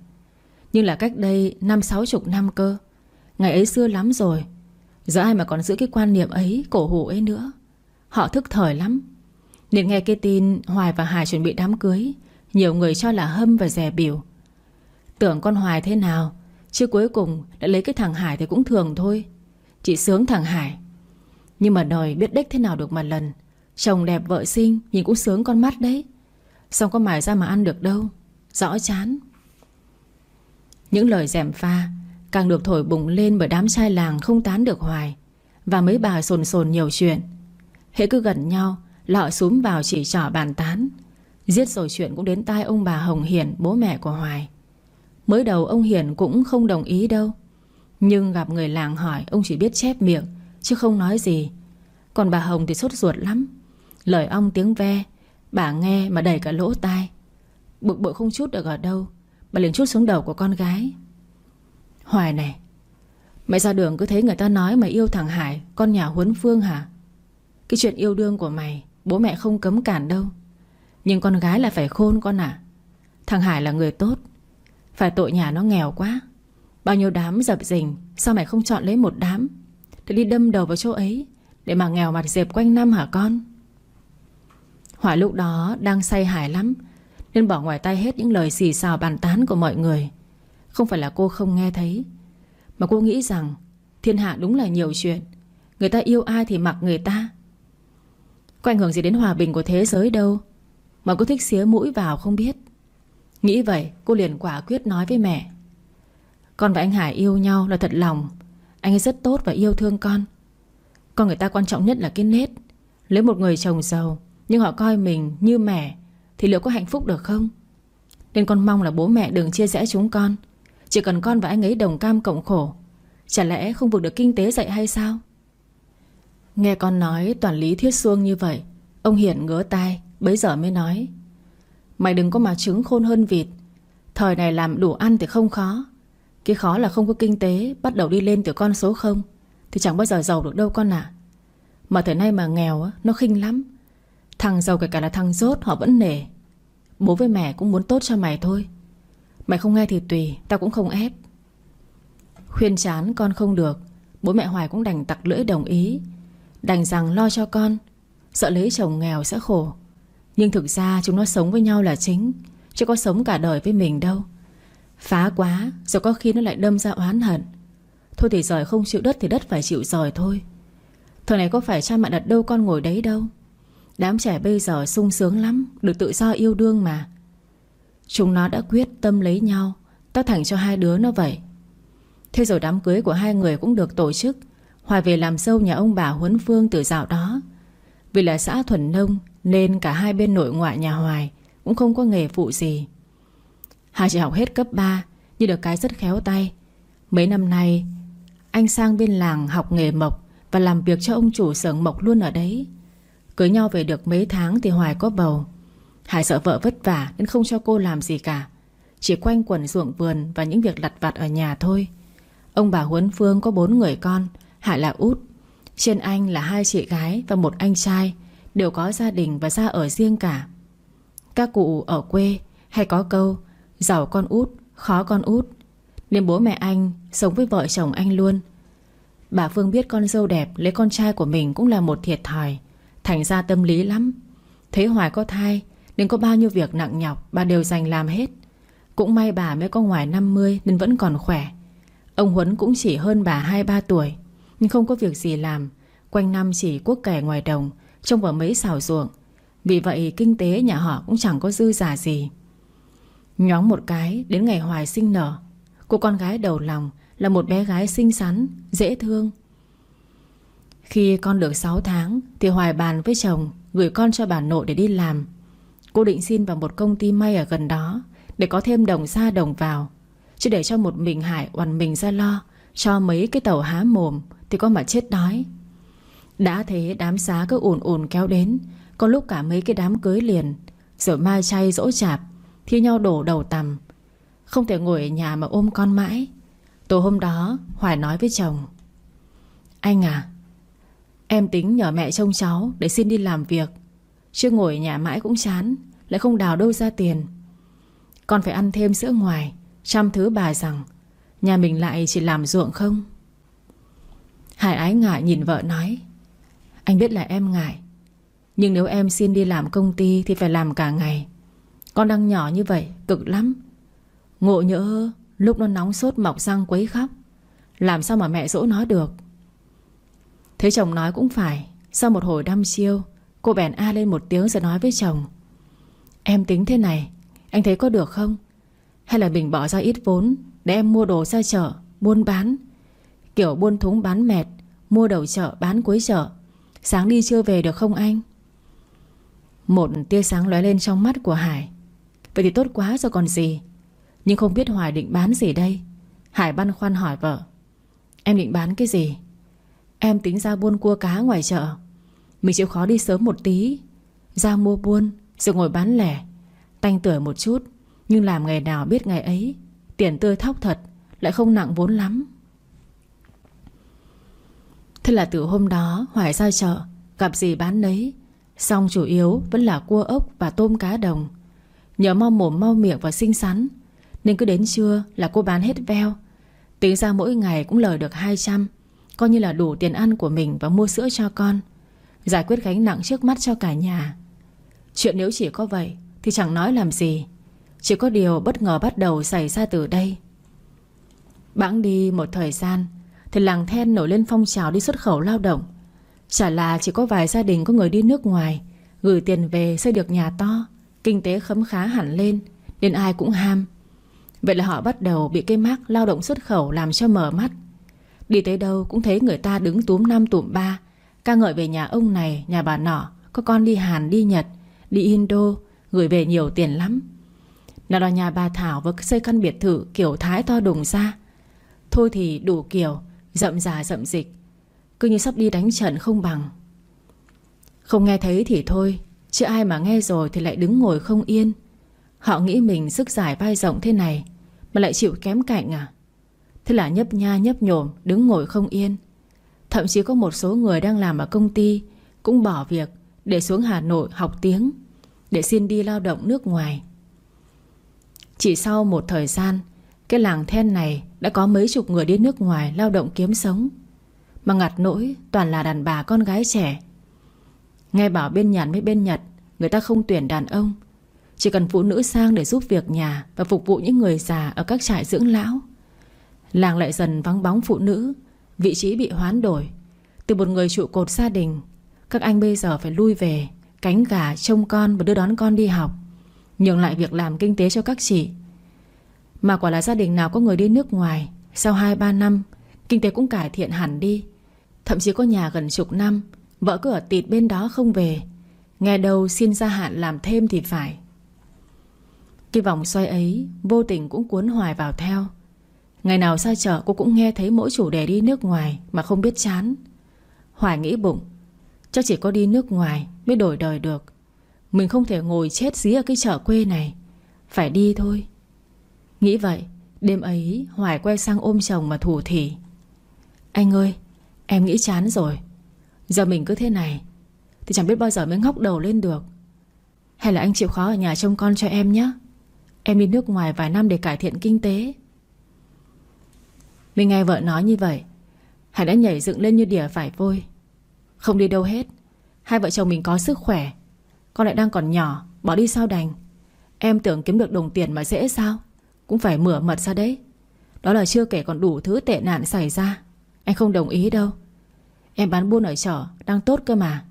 [SPEAKER 1] Nhưng là cách đây năm sáu chục năm cơ, Ngày ấy xưa lắm rồi. Giờ ai mà còn giữ cái quan niệm ấy, Cổ hủ ấy nữa? Họ thức thời lắm. Nên nghe cái tin Hoài và Hải chuẩn bị đám cưới, Nhiều người cho là hâm và rẻ biểu Tưởng con Hoài thế nào, Chứ cuối cùng đã lấy cái thằng Hải thì cũng thường thôi. Chị sướng thằng Hải. Nhưng mà đời biết đích thế nào được mà lần. Chồng đẹp vợ xinh, Nhìn cũng sướng con mắt đấy. Xong có mài ra mà ăn được đâu? Rõ chán. Những lời dèm pha, Càng được thổi bùng lên bởi đám trai làng không tán được hoài, Và mấy bà sồn sồn nhiều chuyện. Hễ cứ gần nhau, Lọ súm vào chỉ trỏ bàn tán. Giết rồi chuyện cũng đến tai ông bà Hồng Hiền Bố mẹ của Hoài. Mới đầu ông Hiền cũng không đồng ý đâu. Nhưng gặp người làng hỏi, Ông chỉ biết chép miệng, Chứ không nói gì. Còn bà Hồng thì sốt ruột lắm. Lời ong tiếng ve Bà nghe mà đầy cả lỗ tai. Bực bội không chút được ở đâu. Bà liền chút xuống đầu của con gái. Hoài này, mày ra đường cứ thấy người ta nói mày yêu thằng Hải, Con nhà huấn phương hả? Cái chuyện yêu đương của mày, Bố mẹ không cấm cản đâu. Nhưng con gái là phải khôn con ạ. Thằng Hải là người tốt. Phải tội nhà nó nghèo quá. Bao nhiêu đám dập dình, Sao mày không chọn lấy một đám? Để đi đâm đầu vào chỗ ấy, Để mà nghèo mặt dẹp quanh năm hả con? Hỏa lúc đó đang say Hải lắm, Nên bỏ ngoài tay hết những lời xì xào bàn tán của mọi người. Không phải là cô không nghe thấy, Mà cô nghĩ rằng Thiên hạ đúng là nhiều chuyện, Người ta yêu ai thì mặc người ta. Có ảnh hưởng gì đến hòa bình của thế giới đâu, Mà cô thích xía mũi vào không biết. Nghĩ vậy, cô liền quả quyết nói với mẹ, Con và anh Hải yêu nhau là thật lòng, Anh ấy rất tốt và yêu thương con. Con người ta quan trọng nhất là cái nết. Lấy một người chồng giàu nhưng họ coi mình như mẹ, Thì liệu có hạnh phúc được không? Nên con mong là bố mẹ đừng chia rẽ chúng con. Chỉ cần con và anh ấy đồng cam cộng khổ, Chả lẽ không vực được kinh tế dạy hay sao? Nghe con nói, toàn lý thuyết xuông như vậy, Ông Hiển ngứa tai, Bấy giờ mới nói, Mày đừng có mà trứng khôn hơn vịt. Thời này làm đủ ăn thì không khó. Cái khó là không có kinh tế, Bắt đầu đi lên từ con số không, Thì chẳng bao giờ giàu được đâu con ạ. Mà thời nay mà nghèo nó khinh lắm. Thằng giàu kể cả là thằng rốt, Họ vẫn nể. Bố với mẹ cũng muốn tốt cho mày thôi. Mày không nghe thì tùy, Tao cũng không ép. Khuyên chán con không được, Bố mẹ Hoài cũng đành tặc lưỡi đồng ý. Đành rằng lo cho con, Sợ lấy chồng nghèo sẽ khổ. Nhưng thực ra chúng nó sống với nhau là chính, Chứ có sống cả đời với mình đâu. Phá quá, Rồi có khi nó lại đâm ra oán hận. Thôi thì giỏi không chịu đất thì đất phải chịu giỏi thôi. Thời này có phải cha mẹ đặt đâu con ngồi đấy đâu? Đám trẻ bây giờ sung sướng lắm, Được tự do yêu đương mà. Chúng nó đã quyết tâm lấy nhau, Tác thành cho hai đứa nó vậy. Thế rồi đám cưới của hai người cũng được tổ chức. Hoài về làm sâu nhà ông bà Huấn Phương từ dạo đó. Vì là xã thuần nông, Nên cả hai bên nội ngoại nhà Hoài Cũng không có nghề phụ gì. Hai chị học hết cấp 3 Nhưng được cái rất khéo tay. Mấy năm nay, Anh sang bên làng học nghề mộc Và làm việc cho ông chủ xưởng mộc luôn ở đấy. Cưới nhau về được mấy tháng Thì Hoài có bầu. Hải sợ vợ vất vả nên không cho cô làm gì cả. Chỉ quanh quẩn ruộng vườn Và những việc lặt vặt ở nhà thôi. Ông bà Huấn Phương có bốn người con Hải là út. Trên anh là hai chị gái và một anh trai Đều có gia đình và ra ở riêng cả. Các cụ ở quê Hay có câu Giàu con út, khó con út. Nên bố mẹ anh sống với vợ chồng anh luôn. Bà Phương biết con dâu đẹp Lấy con trai của mình cũng là một thiệt thòi. Thành ra tâm lý lắm. Thấy Hoài có thai, Nên có bao nhiêu việc nặng nhọc Bà đều dành làm hết. Cũng may bà mới có ngoài 50 Nên vẫn còn khỏe. Ông Huấn cũng chỉ hơn bà 2-3 tuổi, Nhưng không có việc gì làm. Quanh năm chỉ cuốc kẻ ngoài đồng, Trông vào mấy xào ruộng. Vì vậy, kinh tế nhà họ cũng chẳng có dư giả gì. Nhóng một cái, Đến ngày Hoài sinh nở. Cô con gái đầu lòng Là một bé gái xinh xắn, Dễ thương khi con được 6 tháng, Thì Hoài bàn với chồng Gửi con cho bà nội để đi làm. Cô định xin vào một công ty may ở gần đó Để có thêm đồng ra đồng vào, Chứ để cho một mình Hải oằn mình ra lo Cho mấy cái tàu há mồm Thì có mà chết đói. Đã thế đám xá cứ ồn ồn kéo đến, Có lúc cả mấy cái đám cưới liền, Rồi mai chay dỗ chạp, Thi nhau đổ đầu tầm Không thể ngồi ở nhà mà ôm con mãi. Tối hôm đó, Hoài nói với chồng, Anh à Em tính nhờ mẹ trông cháu Để xin đi làm việc. Chứ ngồi ở nhà mãi cũng chán, Lại không đào đâu ra tiền. Con phải ăn thêm sữa ngoài, Trăm thứ bà rằng, Nhà mình lại chỉ làm ruộng không? Hải ái ngại nhìn vợ nói, Anh biết là em ngại, Nhưng nếu em xin đi làm công ty Thì phải làm cả ngày. Con đang nhỏ như vậy, cực lắm. Ngộ nhỡ, lúc nó nóng sốt mọc răng quấy khóc, Làm sao mà mẹ dỗ nó được? Thế chồng nói cũng phải. Sau một hồi đăm chiêu, Cô bèn a lên một tiếng rồi nói với chồng. Em tính thế này, Anh thấy có được không? Hay là mình bỏ ra ít vốn Để em mua đồ ra chợ, Buôn bán? Kiểu buôn thúng bán mệt, Mua đầu chợ bán cuối chợ. Sáng đi chưa về được không anh? Một tia sáng lóe lên trong mắt của Hải. Vậy thì tốt quá rồi còn gì. Nhưng không biết Hoài định bán gì đây. Hải băn khoăn hỏi vợ. Em định bán cái gì? Em tính ra buôn cua cá ngoài chợ. Mình chịu khó đi sớm một tí. Ra mua buôn, Rồi ngồi bán lẻ. Tanh tuổi một chút, Nhưng làm ngày nào biết ngày ấy, Tiền tươi thóc thật, Lại không nặng vốn lắm. Thế là từ hôm đó, Hoài ra chợ, Gặp gì bán nấy. Xong chủ yếu vẫn là cua ốc và tôm cá đồng. Nhớ mau mồm mau miệng và xinh xắn, Nên cứ đến trưa là cô bán hết veo. Tính ra mỗi ngày cũng lời được 200 Coi như là đủ tiền ăn của mình Và mua sữa cho con. Giải quyết gánh nặng trước mắt cho cả nhà. Chuyện nếu chỉ có vậy Thì chẳng nói làm gì. Chỉ có điều bất ngờ bắt đầu xảy ra từ đây. Bãng đi một thời gian, Thì làng then nổi lên phong trào đi xuất khẩu lao động. Chả là chỉ có vài gia đình có người đi nước ngoài, Gửi tiền về xây được nhà to, Kinh tế khấm khá hẳn lên, Nên ai cũng ham. Vậy là họ bắt đầu bị cái mác lao động xuất khẩu Làm cho mở mắt. Đi tới đâu cũng thấy người ta đứng túm năm tụm ba. Ca ngợi về nhà ông này, Nhà bà nọ, Có con đi Hàn, đi Nhật, Đi Indo, Gửi về nhiều tiền lắm. Nào đòi nhà bà Thảo vừa xây căn biệt thự Kiểu thái to đùng ra. Thôi thì đủ kiểu, Rậm rà rậm dịch Cứ như sắp đi đánh trận không bằng. Không nghe thấy thì thôi, Chứ ai mà nghe rồi thì lại đứng ngồi không yên. Họ nghĩ mình sức giải vai rộng thế này, Mà lại chịu kém cạnh à? Thế là nhấp nha nhấp nhổm, Đứng ngồi không yên. Thậm chí có một số người đang làm ở công ty Cũng bỏ việc để xuống Hà Nội học tiếng, Để xin đi lao động nước ngoài. Chỉ sau một thời gian, Cái làng then này Đã có mấy chục người đi nước ngoài Lao động kiếm sống. Mà ngặt nỗi, toàn là đàn bà con gái trẻ. Nghe bảo bên Nhật với bên Nhật, Người ta không tuyển đàn ông. Chỉ cần phụ nữ sang để giúp việc nhà Và phục vụ những người già ở các trại dưỡng lão. Làng lại dần vắng bóng phụ nữ, Vị trí bị hoán đổi. Từ một người trụ cột gia đình, Các anh bây giờ phải lui về, Cánh gà, trông con và đưa đón con đi học, Nhường lại việc làm kinh tế cho các chị. Mà quả là gia đình nào có người đi nước ngoài, Sau 2-3 năm, Kinh tế cũng cải thiện hẳn đi. Thậm chí có nhà gần chục năm Vợ cứ ở tịt bên đó không về. Nghe đâu xin gia hạn làm thêm thì phải. Cái vòng xoay ấy, Vô tình cũng cuốn hoài vào theo. Ngày nào ra chợ cô cũng nghe thấy mỗi chủ đề đi nước ngoài Mà không biết chán. Hoài nghĩ bụng Chắc chỉ có đi nước ngoài mới đổi đời được. Mình không thể ngồi chết dí ở cái chợ quê này, Phải đi thôi. Nghĩ vậy, Đêm ấy Hoài quay sang ôm chồng mà thủ thỉ. Anh ơi, Em nghĩ chán rồi. Giờ mình cứ thế này, Thì chẳng biết bao giờ mới ngóc đầu lên được. Hay là anh chịu khó ở nhà trông con cho em nhé. Em đi nước ngoài vài năm để cải thiện kinh tế mình nghe vợ nói như vậy, Hải đã nhảy dựng lên như đỉa phải vôi. Không đi đâu hết, Hai vợ chồng mình có sức khỏe, Con lại đang còn nhỏ, Bỏ đi sao đành? Em tưởng kiếm được đồng tiền mà dễ sao? Cũng phải mửa mật ra đấy. Đó là chưa kể còn đủ thứ tệ nạn xảy ra. Anh không đồng ý đâu. Em bán buôn ở chợ Đang tốt cơ mà.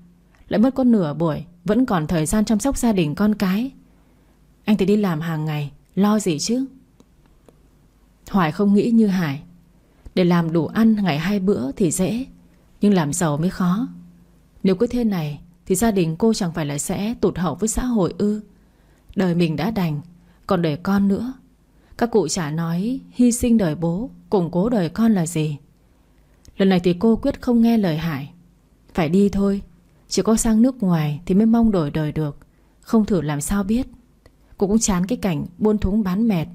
[SPEAKER 1] Lại mất con nửa buổi, Vẫn còn thời gian chăm sóc gia đình con cái. Anh thì đi làm hàng ngày, Lo gì chứ? Hoài không nghĩ như Hải để làm đủ ăn ngày hai bữa thì dễ, Nhưng làm giàu mới khó. Nếu cứ thế này Thì gia đình cô chẳng phải là sẽ tụt hậu với xã hội ư. Đời mình đã đành, Còn đời con nữa. Các cụ chả nói hy sinh đời bố, Củng cố đời con là gì. Lần này thì cô quyết không nghe lời Hải Phải đi thôi, Chỉ có sang nước ngoài thì mới mong đổi đời được. Không thử làm sao biết. Cô cũng chán cái cảnh buôn thúng bán mệt.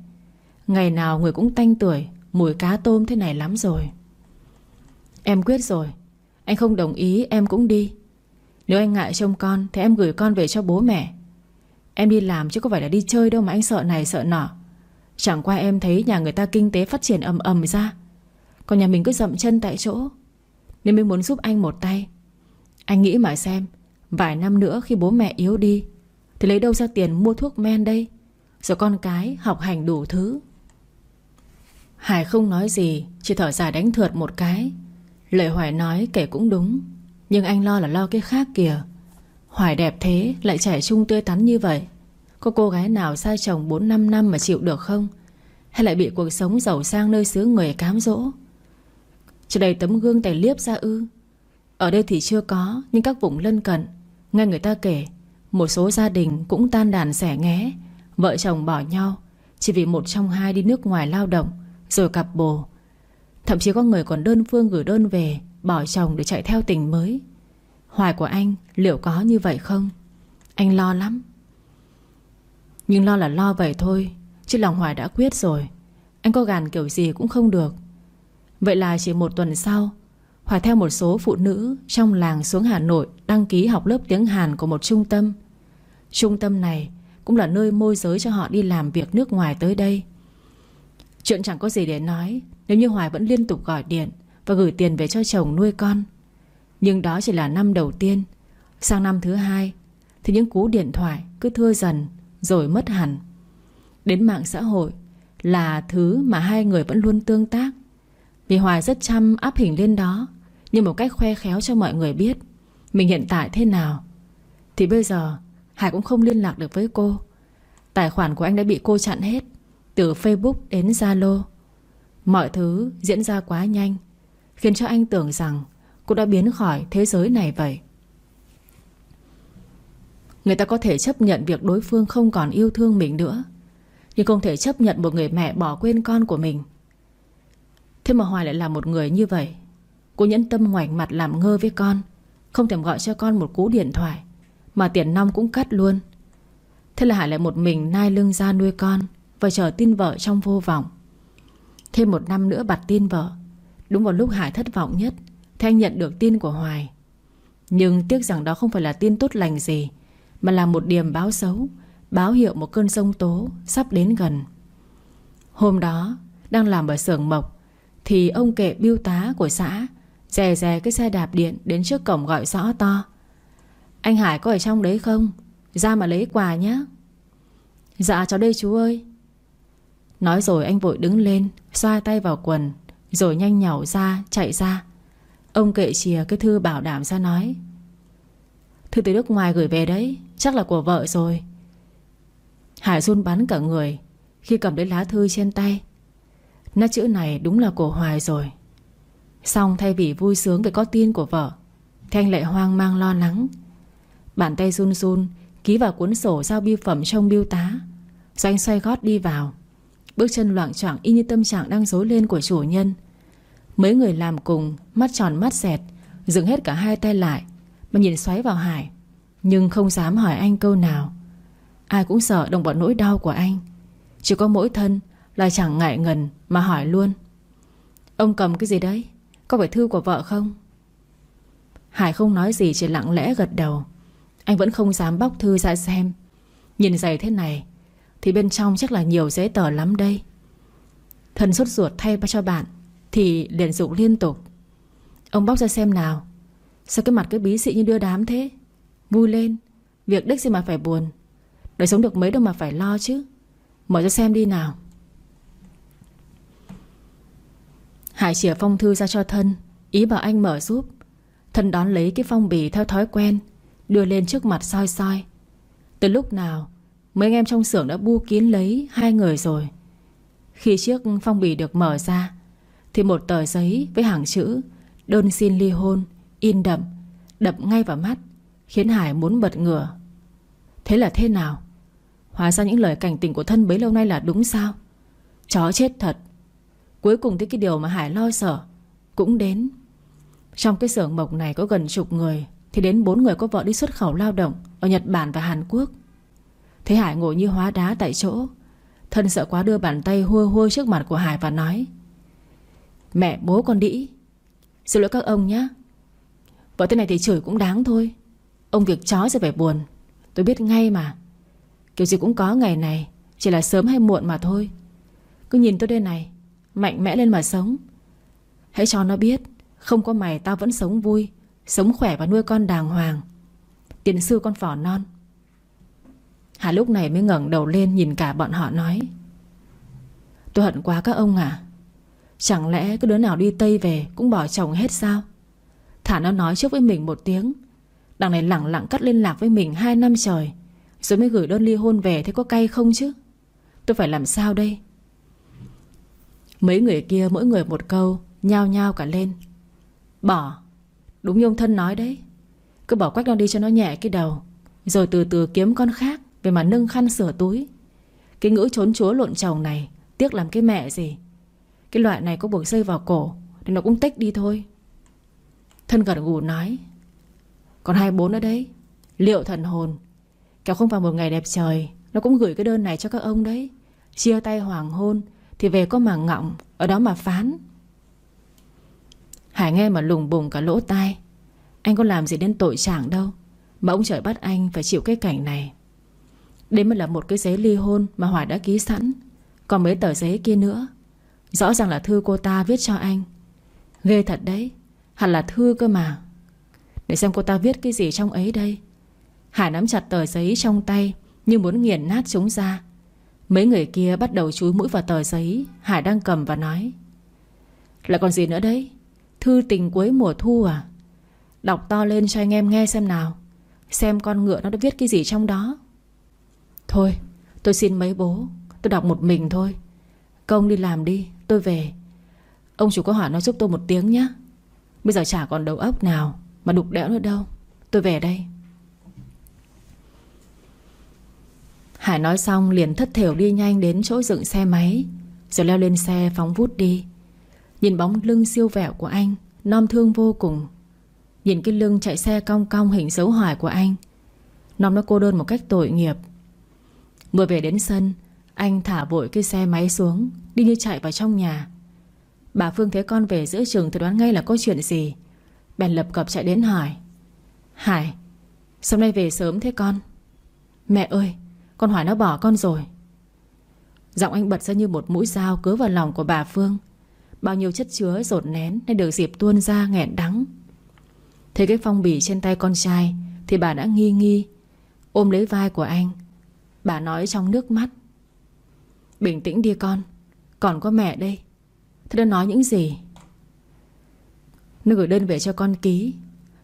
[SPEAKER 1] Ngày nào người cũng tanh tuổi Mùi cá tôm thế này lắm rồi. Em quyết rồi. Anh không đồng ý, em cũng đi. Nếu anh ngại trông con, Thì em gửi con về cho bố mẹ. Em đi làm chứ có phải là đi chơi đâu mà anh sợ này, sợ nọ. Chẳng qua em thấy nhà người ta kinh tế phát triển ầm ầm ra. Còn nhà mình cứ dậm chân tại chỗ. Nên mới muốn giúp anh một tay. Anh nghĩ mà xem, Vài năm nữa khi bố mẹ yếu đi, Thì lấy đâu ra tiền mua thuốc men đây? Rồi con cái học hành đủ thứ. Hải không nói gì, Chỉ thở dài đánh thượt một cái. Lời Hoài nói kể cũng đúng, Nhưng anh lo là lo cái khác kìa. Hoài đẹp thế, Lại trẻ trung tươi tắn như vậy. Có cô gái nào sai chồng 4-5 năm mà chịu được không? Hay lại bị cuộc sống giàu sang nơi xứ người cám dỗ? Chỉ đầy tấm gương tài liếp ra ư. Ở đây thì chưa có, Nhưng các vùng lân cận, Nghe người ta kể, Một số gia đình cũng tan đàn xẻ nghé, Vợ chồng bỏ nhau, Chỉ vì một trong hai đi nước ngoài lao động rồi cặp bồ. Thậm chí có người còn đơn phương gửi đơn về, Bỏ chồng để chạy theo tình mới. Hoài của anh, liệu có như vậy không? Anh lo lắm. Nhưng lo là lo vậy thôi, Chứ lòng Hoài đã quyết rồi. Anh có gàn kiểu gì cũng không được. Vậy là chỉ một tuần sau, Hoài theo một số phụ nữ Trong làng xuống Hà Nội Đăng ký học lớp tiếng Hàn của một trung tâm. Trung tâm này Cũng là nơi môi giới cho họ đi làm việc nước ngoài tới đây. Chuyện chẳng có gì để nói, Nếu như Hoài vẫn liên tục gọi điện Và gửi tiền về cho chồng nuôi con. Nhưng đó chỉ là năm đầu tiên. Sang năm thứ hai, Thì những cú điện thoại cứ thưa dần, Rồi mất hẳn. Đến mạng xã hội Là thứ mà hai người vẫn luôn tương tác. Vì Hoài rất chăm áp hình lên đó, Như một cách khoe khéo cho mọi người biết Mình hiện tại thế nào. Thì bây giờ Hải cũng không liên lạc được với cô. Tài khoản của anh đã bị cô chặn hết. Từ Facebook đến Zalo. Mọi thứ diễn ra quá nhanh, Khiến cho anh tưởng rằng Cô đã biến khỏi thế giới này vậy. Người ta có thể chấp nhận việc đối phương không còn yêu thương mình nữa, Nhưng không thể chấp nhận một người mẹ bỏ quên con của mình. Thế mà Hoài lại là một người như vậy. Cô nhẫn tâm ngoảnh mặt làm ngơ với con, Không thèm gọi cho con một cú điện thoại, Mà tiền nong cũng cắt luôn. Thế là Hải lại một mình nai lưng ra nuôi con. Và chờ tin vợ trong vô vọng. Thêm một năm nữa bật tin vợ. Đúng vào lúc Hải thất vọng nhất Thì anh nhận được tin của Hoài. Nhưng tiếc rằng đó không phải là tin tốt lành gì, Mà là một điểm báo xấu, Báo hiệu một cơn sông tố Sắp đến gần. Hôm đó, Đang làm ở xưởng mộc, Thì ông kệ biêu tá của xã Rè rè cái xe đạp điện Đến trước cổng gọi rõ to. Anh Hải có ở trong đấy không? Ra mà lấy quà nhé Dạ cháu đây chú ơi. Nói rồi anh vội đứng lên, Xoa tay vào quần, Rồi nhanh nhảu ra, chạy ra. Ông kệ chìa cái thư bảo đảm ra nói, Thư từ nước ngoài gửi về đấy, Chắc là của vợ rồi. Hải run bắn cả người, Khi cầm lấy lá thư trên tay. Nét chữ này đúng là của Hoài rồi. Xong thay vì vui sướng Cái có tin của vợ Thì anh lại hoang mang lo lắng. Bàn tay run run, Ký vào cuốn sổ giao biêu phẩm trong biêu tá. Rồi anh xoay gót đi vào. Bước chân loạn choạng y như tâm trạng đang dối lên của chủ nhân. Mấy người làm cùng, Mắt tròn mắt dẹt, Dựng hết cả hai tay lại, Mà nhìn xoáy vào Hải, Nhưng không dám hỏi anh câu nào. Ai cũng sợ đồng bọn nỗi đau của anh. Chỉ có mỗi thân là chẳng ngại ngần Mà hỏi luôn. Ông cầm cái gì đấy? Có phải thư của vợ không? Hải không nói gì, chỉ lặng lẽ gật đầu. Anh vẫn không dám bóc thư ra xem. Nhìn giày thế này thì bên trong chắc là nhiều giấy tờ lắm đây. Thân sốt ruột thay cho bạn, Thì liền dụng liên tục. Ông bóc ra xem nào. Sao cái mặt cái bí xị như đưa đám thế? Vui lên. Việc đích gì mà phải buồn. Đời sống được mấy đâu mà phải lo chứ. Mở ra xem đi nào. Hải chìa phong thư ra cho thân. Ý bảo anh mở giúp. Thân đón lấy cái phong bì theo thói quen, Đưa lên trước mặt soi soi. Từ lúc nào Mấy anh em trong xưởng đã bu kín lấy Hai người rồi. Khi chiếc phong bì được mở ra, Thì một tờ giấy với hàng chữ Đơn xin ly hôn, In đậm Đập ngay vào mắt, Khiến Hải muốn bật ngửa. Thế là thế nào? Hóa ra những lời cảnh tình của thân bấy lâu nay là đúng sao? Chó chết thật. Cuối cùng thì cái điều mà Hải lo sợ Cũng đến. Trong cái xưởng mộc này có gần chục người, Thì đến bốn người có vợ đi xuất khẩu lao động Ở Nhật Bản và Hàn Quốc. Thế Hải ngồi như hóa đá tại chỗ. Thân sợ quá đưa bàn tay hôi hôi trước mặt của Hải và nói, Mẹ, bố con đĩ, Xin lỗi các ông nhé. Vợ thế này thì chửi cũng đáng thôi. Ông việc chó sẽ phải buồn. Tôi biết ngay mà. Kiểu gì cũng có ngày này, Chỉ là sớm hay muộn mà thôi. Cứ nhìn tôi đây này, Mạnh mẽ lên mà sống. Hãy cho nó biết, Không có mày tao vẫn sống vui, Sống khỏe và nuôi con đàng hoàng. Tiền sư con phỏ non. Hà lúc này mới ngẩng đầu lên Nhìn cả bọn họ nói. Tôi hận quá các ông à. Chẳng lẽ cứ đứa nào đi Tây về Cũng bỏ chồng hết sao? Thả nó nói trước với mình một tiếng. Đằng này lẳng lặng cắt liên lạc với mình hai năm trời, Rồi mới gửi đơn ly hôn về Thế có cay không chứ? Tôi phải làm sao đây? Mấy người kia mỗi người một câu, Nhao nhao cả lên. Bỏ. Đúng như ông thân nói đấy. Cứ bỏ quách nó đi cho nó nhẹ cái đầu, Rồi từ từ kiếm con khác. Về mà nâng khăn sửa túi. Cái ngữ trốn chúa lộn chồng này, Tiếc làm cái mẹ gì. Cái loại này có buộc dây vào cổ Thì nó cũng tích đi thôi. Thân gật gù nói, Còn hai bốn nữa đấy. Liệu thần hồn, Kéo không vào một ngày đẹp trời, Nó cũng gửi cái đơn này cho các ông đấy. Chia tay hoàng hôn, Thì về có mà ngọng, Ở đó mà phán. Hải nghe mà lùng bùng cả lỗ tai. Anh có làm gì đến tội trạng đâu, Mà ông trời bắt anh phải chịu cái cảnh này. Đấy mới là một cái giấy ly hôn Mà Hoài đã ký sẵn. Còn mấy tờ giấy kia nữa. Rõ ràng là thư cô ta viết cho anh. Ghê thật đấy. Hẳn là thư cơ mà. Để xem cô ta viết cái gì trong ấy đây. Hải nắm chặt tờ giấy trong tay, Như muốn nghiền nát chúng ra. Mấy người kia bắt đầu chúi mũi vào tờ giấy, Hải đang cầm và nói. Là còn gì nữa đấy? Thư tình cuối mùa thu à? Đọc to lên cho anh em nghe xem nào. Xem con ngựa nó đã viết cái gì trong đó. Thôi, tôi xin mấy bố, Tôi đọc một mình thôi. Công đi làm đi, tôi về. Ông chủ có hỏi nó giúp tôi một tiếng nhé. Bây giờ chả còn đầu óc nào Mà đục đẽo nữa đâu. Tôi về đây. Hải nói xong liền thất thểu đi nhanh đến chỗ dựng xe máy, Rồi leo lên xe phóng vút đi. Nhìn bóng lưng siêu vẹo của anh Nom thương vô cùng. Nhìn cái lưng chạy xe cong cong hình dấu hỏi của anh Nom nó cô đơn một cách tội nghiệp. Vừa về đến sân, Anh thả vội cái xe máy xuống, Đi như chạy vào trong nhà. Bà Phương thấy con về giữa trường Thì đoán ngay là có chuyện gì. Bèn lập cập chạy đến hỏi. Hải, Sao nay về sớm thế con? Mẹ ơi, Con hỏi nó bỏ con rồi. Giọng anh bật ra như một mũi dao cứa vào lòng của bà Phương. Bao nhiêu chất chứa rột nén Nên được dịp tuôn ra nghẹn đắng. Thấy cái phong bì trên tay con trai Thì bà đã nghi nghi, Ôm lấy vai của anh. Bà nói trong nước mắt. Bình tĩnh đi con, Còn có mẹ đây. Thế đã nói những gì? Nó gửi đơn về cho con ký.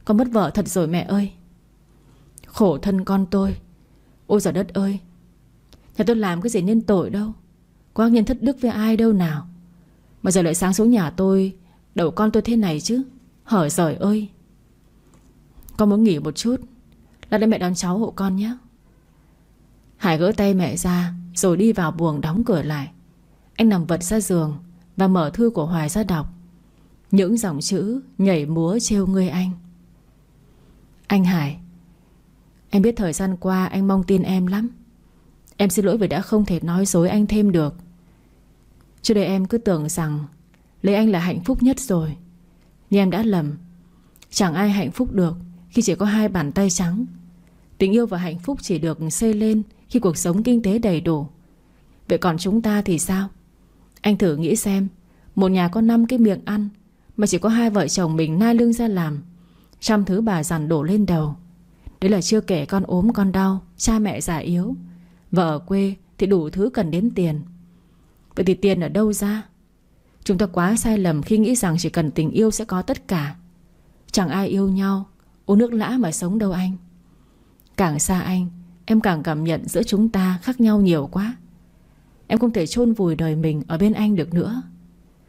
[SPEAKER 1] Con mất vợ thật rồi mẹ ơi. Khổ thân con tôi. Ôi giời đất ơi. Nhà tôi làm cái gì nên tội đâu. Có nhân thất đức với ai đâu nào. Mà giờ lại sáng xuống nhà tôi Đậu con tôi thế này chứ. Hở giời ơi. Con muốn nghỉ một chút. Lát đây mẹ đón cháu hộ con nhé. Hải gỡ tay mẹ ra, Rồi đi vào buồng đóng cửa lại. Anh nằm vật ra giường Và mở thư của Hoài ra đọc. Những dòng chữ nhảy múa trêu ngươi anh. Anh Hải, Em biết thời gian qua anh mong tin em lắm. Em xin lỗi vì đã không thể nói dối anh thêm được. Trước đây em cứ tưởng rằng Lấy anh là hạnh phúc nhất rồi. Nhưng em đã lầm. Chẳng ai hạnh phúc được Khi chỉ có hai bàn tay trắng. Tình yêu và hạnh phúc chỉ được xây lên khi cuộc sống kinh tế đầy đủ. Vậy còn chúng ta thì sao? Anh thử nghĩ xem, Một nhà có 5 cái miệng ăn Mà chỉ có hai vợ chồng mình nai lưng ra làm, Trăm thứ bà dằn đổ lên đầu. Đấy là chưa kể con ốm, con đau, Cha mẹ già yếu, Vợ ở quê thì đủ thứ cần đến tiền. Vậy thì tiền ở đâu ra? Chúng ta quá sai lầm khi nghĩ rằng Chỉ cần tình yêu sẽ có tất cả. Chẳng ai yêu nhau, Uống nước lã mà sống đâu anh. Càng xa anh Em càng cảm nhận giữa chúng ta khác nhau nhiều quá. Em không thể chôn vùi đời mình Ở bên anh được nữa.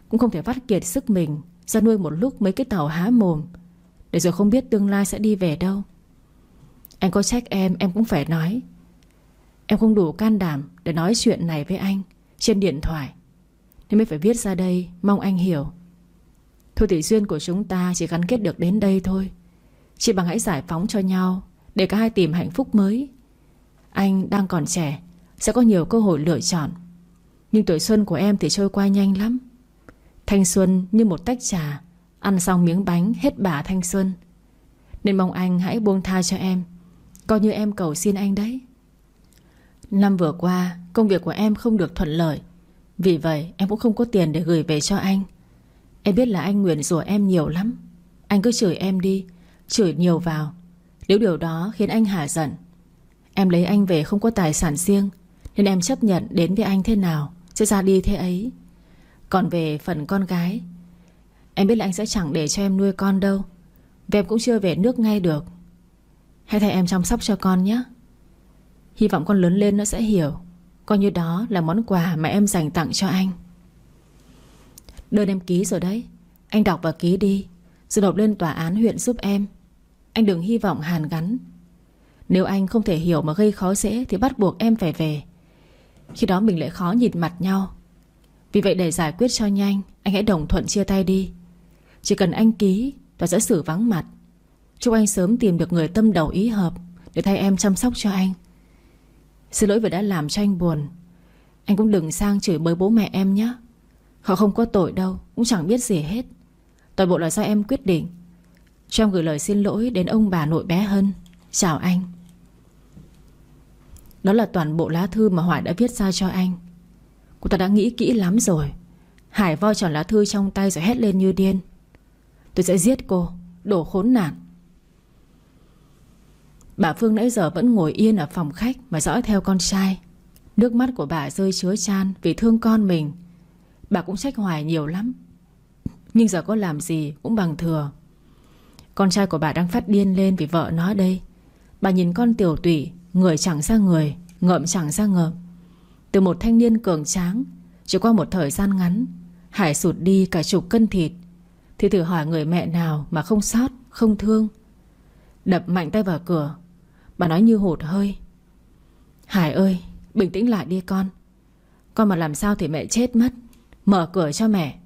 [SPEAKER 1] Cũng không thể vắt kiệt sức mình Ra nuôi một lúc mấy cái tàu há mồm Để rồi không biết tương lai sẽ đi về đâu. Anh có trách em Em cũng phải nói. Em không đủ can đảm để nói chuyện này với anh Trên điện thoại. Nên mới phải viết ra đây, Mong anh hiểu. Thôi thì duyên của chúng ta chỉ gắn kết được đến đây thôi. Chị bằng hãy giải phóng cho nhau, Để cả hai tìm hạnh phúc mới. Anh đang còn trẻ, Sẽ có nhiều cơ hội lựa chọn. Nhưng tuổi xuân của em thì trôi qua nhanh lắm. Thanh xuân như một tách trà, Ăn xong miếng bánh hết bả thanh xuân. Nên mong anh hãy buông tha cho em, Coi như em cầu xin anh đấy. Năm vừa qua, Công việc của em không được thuận lợi. Vì vậy, em cũng không có tiền để gửi về cho anh. Em biết là anh nguyện rủa em nhiều lắm. Anh cứ chửi em đi, Chửi nhiều vào. Nếu điều đó khiến anh hả giận Em lấy anh về không có tài sản riêng, Nên em chấp nhận đến với anh thế nào, Sẽ ra đi thế ấy. Còn về phần con gái, Em biết là anh sẽ chẳng để cho em nuôi con đâu. Và em cũng chưa về nước ngay được. Hãy thay em chăm sóc cho con nhé. Hy vọng con lớn lên nó sẽ hiểu, Coi như đó là món quà mà em dành tặng cho anh. Đơn em ký rồi đấy. Anh đọc và ký đi. Rồi nộp lên tòa án huyện giúp em. Anh đừng hy vọng hàn gắn. Nếu anh không thể hiểu mà gây khó dễ Thì bắt buộc em phải về. Khi đó mình lại khó nhìn mặt nhau. Vì vậy để giải quyết cho nhanh, Anh hãy đồng thuận chia tay đi. Chỉ cần anh ký Và sẽ xử vắng mặt. Chúc anh sớm tìm được người tâm đầu ý hợp Để thay em chăm sóc cho anh. Xin lỗi vì đã làm cho anh buồn. Anh cũng đừng sang chửi bới bố mẹ em nhé. Họ không có tội đâu, Cũng chẳng biết gì hết. Toàn bộ là do em quyết định. Cho em gửi lời xin lỗi đến ông bà nội bé hơn Chào anh. Đó là toàn bộ lá thư mà Hoài đã viết ra cho anh. Cô ta đã nghĩ kỹ lắm rồi. Hải voi tròn lá thư trong tay rồi hét lên như điên. Tôi sẽ giết cô, Đổ khốn nạn. Bà Phương nãy giờ vẫn ngồi yên ở phòng khách Mà dõi theo con trai. Nước mắt của bà rơi chứa chan Vì thương con mình. Bà cũng trách Hoài nhiều lắm. Nhưng giờ có làm gì cũng bằng thừa. Con trai của bà đang phát điên lên Vì vợ nó đây. Bà nhìn con tiểu tụy Người chẳng ra người, Ngợm chẳng ra ngợm. Từ một thanh niên cường tráng, Chỉ qua một thời gian ngắn, Hải sụt đi cả chục cân thịt. Thì thử hỏi người mẹ nào mà không sót Không thương. Đập mạnh tay vào cửa, Bà nói như hụt hơi. Hải ơi, bình tĩnh lại đi con. Con mà làm sao thì mẹ chết mất. Mở cửa cho mẹ.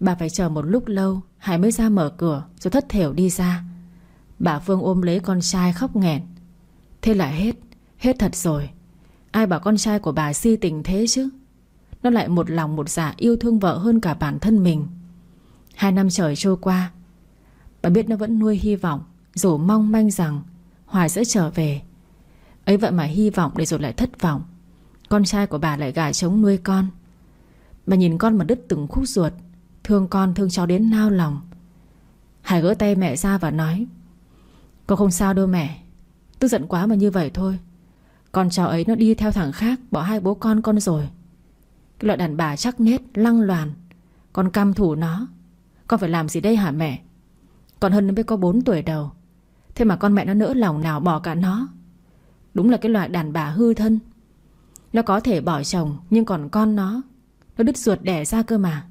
[SPEAKER 1] Bà phải chờ một lúc lâu, Hải mới ra mở cửa, Rồi thất thểu đi ra. Bà Phương ôm lấy con trai khóc nghẹn. Thế là hết Hết thật rồi. Ai bảo con trai của bà si tình thế chứ? Nó lại một lòng một dạ yêu thương vợ hơn cả bản thân mình. Hai năm trời trôi qua, Bà biết nó vẫn nuôi hy vọng, Dù mong manh rằng Hoài sẽ trở về. Ấy vậy mà hy vọng để rồi lại thất vọng. Con trai của bà lại gà trống nuôi con. Bà nhìn con mà đứt từng khúc ruột, Thương con thương cháu đến nao lòng. Hải gỡ tay mẹ ra và nói Con không sao đâu mẹ. Tức giận quá mà như vậy thôi. Con cháu ấy nó đi theo thằng khác, Bỏ hai bố con con rồi. Cái loại đàn bà chắc nết, lăng loàn. Con căm thủ nó. Con phải làm gì đây hả mẹ? Còn hơn nó mới có 4 tuổi đầu. Thế mà con mẹ nó nỡ lòng nào bỏ cả nó? Đúng là cái loại đàn bà hư thân. Nó có thể bỏ chồng, Nhưng còn con nó Nó đứt ruột đẻ ra cơ mà.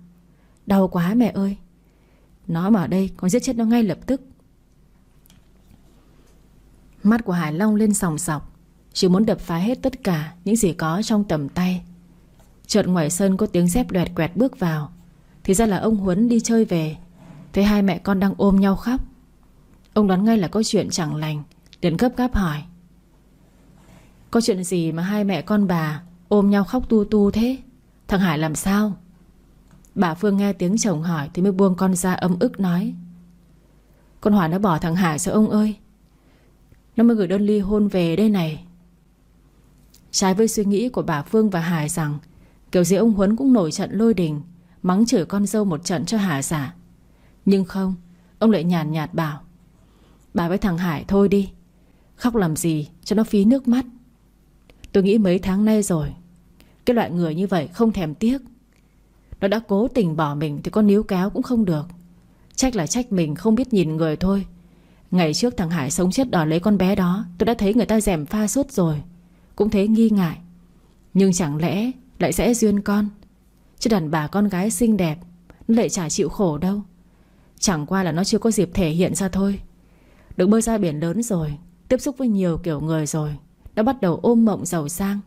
[SPEAKER 1] Đau quá mẹ ơi. Nó mà ở đây, con giết chết nó ngay lập tức. Mắt của Hải Long lên sòng sọc. Chỉ muốn đập phá hết tất cả Những gì có trong tầm tay. Chợt ngoài sân có tiếng dép đoẹt quẹt bước vào. Thì ra là ông Huấn đi chơi về. Thấy hai mẹ con đang ôm nhau khóc. Ông đoán ngay là có chuyện chẳng lành. Liền gấp gáp hỏi. Có chuyện gì mà hai mẹ con bà Ôm nhau khóc tu tu thế? Thằng Hải làm sao? Bà Phương nghe tiếng chồng hỏi Thì mới buông con ra âm ức nói. Con Hòa nó bỏ thằng Hải sao ông ơi? Nó mới gửi đơn ly hôn về đây này. Trái với suy nghĩ của bà Phương và Hải rằng Kiểu gì ông Huấn cũng nổi trận lôi đình Mắng chửi con dâu một trận cho Hà giả. Nhưng không Ông lại nhàn nhạt, nhạt bảo Bà với thằng Hải thôi đi Khóc làm gì cho nó phí nước mắt. Tôi nghĩ mấy tháng nay rồi Cái loại người như vậy không thèm tiếc. Nó đã cố tình bỏ mình Thì con níu kéo cũng không được. Trách là trách mình không biết nhìn người thôi. Ngày trước thằng Hải sống chết đòi lấy con bé đó, Tôi đã thấy người ta dèm pha suốt rồi. Cũng thấy nghi ngại. Nhưng chẳng lẽ lại sẽ duyên con? Chứ đàn bà con gái xinh đẹp, Nó lại chả chịu khổ đâu. Chẳng qua là nó chưa có dịp thể hiện ra thôi. Được bơi ra biển lớn rồi, Tiếp xúc với nhiều kiểu người rồi, Đã bắt đầu ôm mộng giàu sang.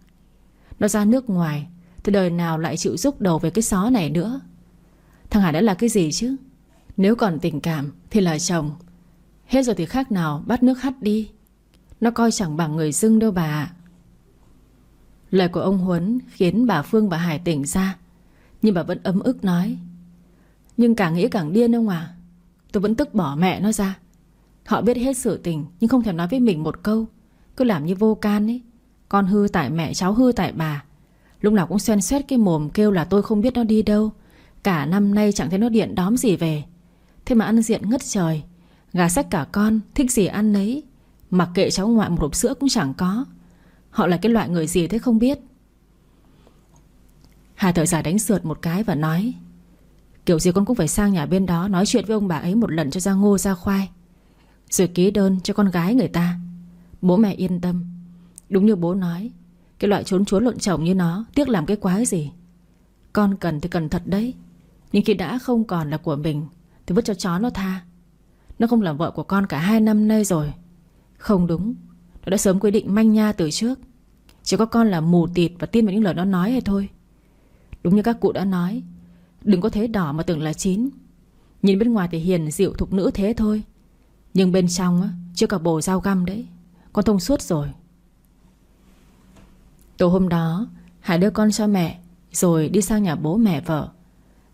[SPEAKER 1] Nó ra nước ngoài, Thì đời nào lại chịu giúp đầu về cái xó này nữa? Thằng Hải đã là cái gì chứ? Nếu còn tình cảm thì là chồng. Hết rồi thì khác nào, bắt nước hắt đi. Nó coi chẳng bằng người dưng đâu bà. Lời của ông Huấn Khiến bà Phương và Hải tỉnh ra, Nhưng bà vẫn ấm ức nói, Nhưng càng nghĩ càng điên ông à. Tôi vẫn tức bỏ mẹ nó ra. Họ biết hết sự tình, Nhưng không thèm nói với mình một câu. Cứ làm như vô can ấy. Con hư tại mẹ, cháu hư tại bà. Lúc nào cũng xoen xoét cái mồm kêu là tôi không biết nó đi đâu. Cả năm nay chẳng thấy nó điện đóm gì về. Thế mà ăn diện ngất trời Gà sách cả con, Thích gì ăn nấy. Mặc kệ cháu ngoại một hộp sữa cũng chẳng có. Họ là cái loại người gì thế không biết. Hà thở dài đánh sượt một cái và nói, Kiểu gì con cũng phải sang nhà bên đó Nói chuyện với ông bà ấy một lần cho ra ngô, ra khoai. Rồi ký đơn cho con gái người ta. Bố mẹ yên tâm. Đúng như bố nói, Cái loại trốn trốn lộn chồng như nó Tiếc làm cái quái gì. Con cần thì cần thật đấy, Nhưng khi đã không còn là của mình Thì vứt cho chó nó tha. Nó không làm vợ của con cả hai năm nay rồi. Không đúng. Nó đã sớm quy định manh nha từ trước. Chỉ có con là mù tịt và tin vào những lời nó nói hay thôi. Đúng như các cụ đã nói, Đừng có thế đỏ mà tưởng là chín. Nhìn bên ngoài thì hiền dịu thục nữ thế thôi. Nhưng bên trong á, Chưa cả bồ dao găm đấy. Con thông suốt rồi. Tối hôm đó, Hải đưa con cho mẹ, Rồi đi sang nhà bố mẹ vợ.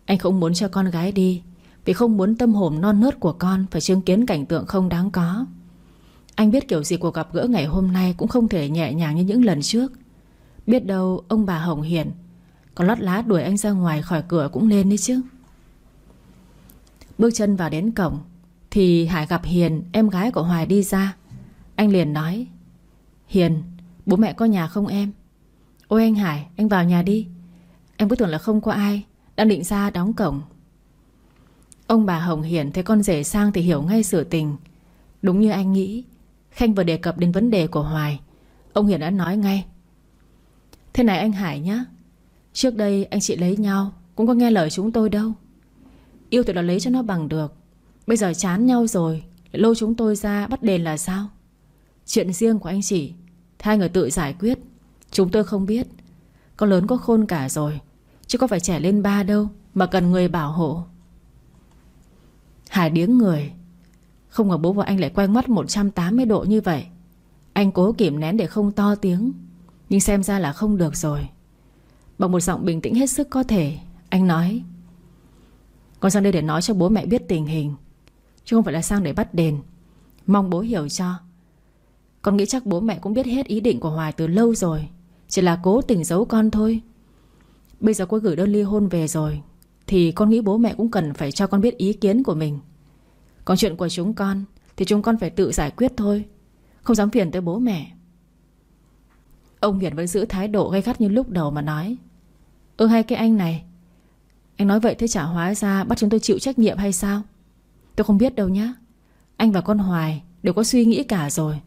[SPEAKER 1] Anh không muốn cho con gái đi. Vì không muốn tâm hồn non nớt của con Phải chứng kiến cảnh tượng không đáng có. Anh biết kiểu gì cuộc gặp gỡ ngày hôm nay Cũng không thể nhẹ nhàng như những lần trước. Biết đâu ông bà Hồng Hiền Còn lót lá đuổi anh ra ngoài khỏi cửa cũng nên đấy chứ. Bước chân vào đến cổng Thì Hải gặp Hiền, Em gái của Hoài đi ra. Anh liền nói, Hiền, Bố mẹ có nhà không em? Ôi anh Hải, anh vào nhà đi. Em cứ tưởng là không có ai, Đang định ra đóng cổng. Ông bà Hồng Hiển thấy con rể sang Thì hiểu ngay sự tình. Đúng như anh nghĩ, Khanh vừa đề cập đến vấn đề của Hoài. Ông Hiển đã nói ngay. Thế này anh Hải nhá, Trước đây anh chị lấy nhau Cũng có nghe lời chúng tôi đâu. Yêu thì là lấy cho nó bằng được, Bây giờ chán nhau rồi Lôi chúng tôi ra bắt đền là sao? Chuyện riêng của anh chị, Hai người tự giải quyết. Chúng tôi không biết, Con lớn có khôn cả rồi, Chứ có phải trẻ lên ba đâu Mà cần người bảo hộ. Hải điếng người. Không ngờ bố và anh lại quay mắt 180 độ như vậy. Anh cố kìm nén để không to tiếng, Nhưng xem ra là không được rồi. Bằng một giọng bình tĩnh hết sức có thể, Anh nói, Con sang đây để nói cho bố mẹ biết tình hình, Chứ không phải là sang để bắt đền. Mong bố hiểu cho. Con nghĩ chắc bố mẹ cũng biết hết ý định của Hoài từ lâu rồi, chỉ là cố tình giấu con thôi. Bây giờ cô gửi đơn ly hôn về rồi. Thì con nghĩ bố mẹ cũng cần phải cho con biết ý kiến của mình. Còn chuyện của chúng con Thì chúng con phải tự giải quyết thôi, Không dám phiền tới bố mẹ. Ông Hiển vẫn giữ thái độ gay gắt như lúc đầu mà nói, Ơ hay cái anh này, Anh nói vậy thế chả hóa ra Bắt chúng tôi chịu trách nhiệm hay sao? Tôi không biết đâu nhá, Anh và con Hoài đều có suy nghĩ cả rồi.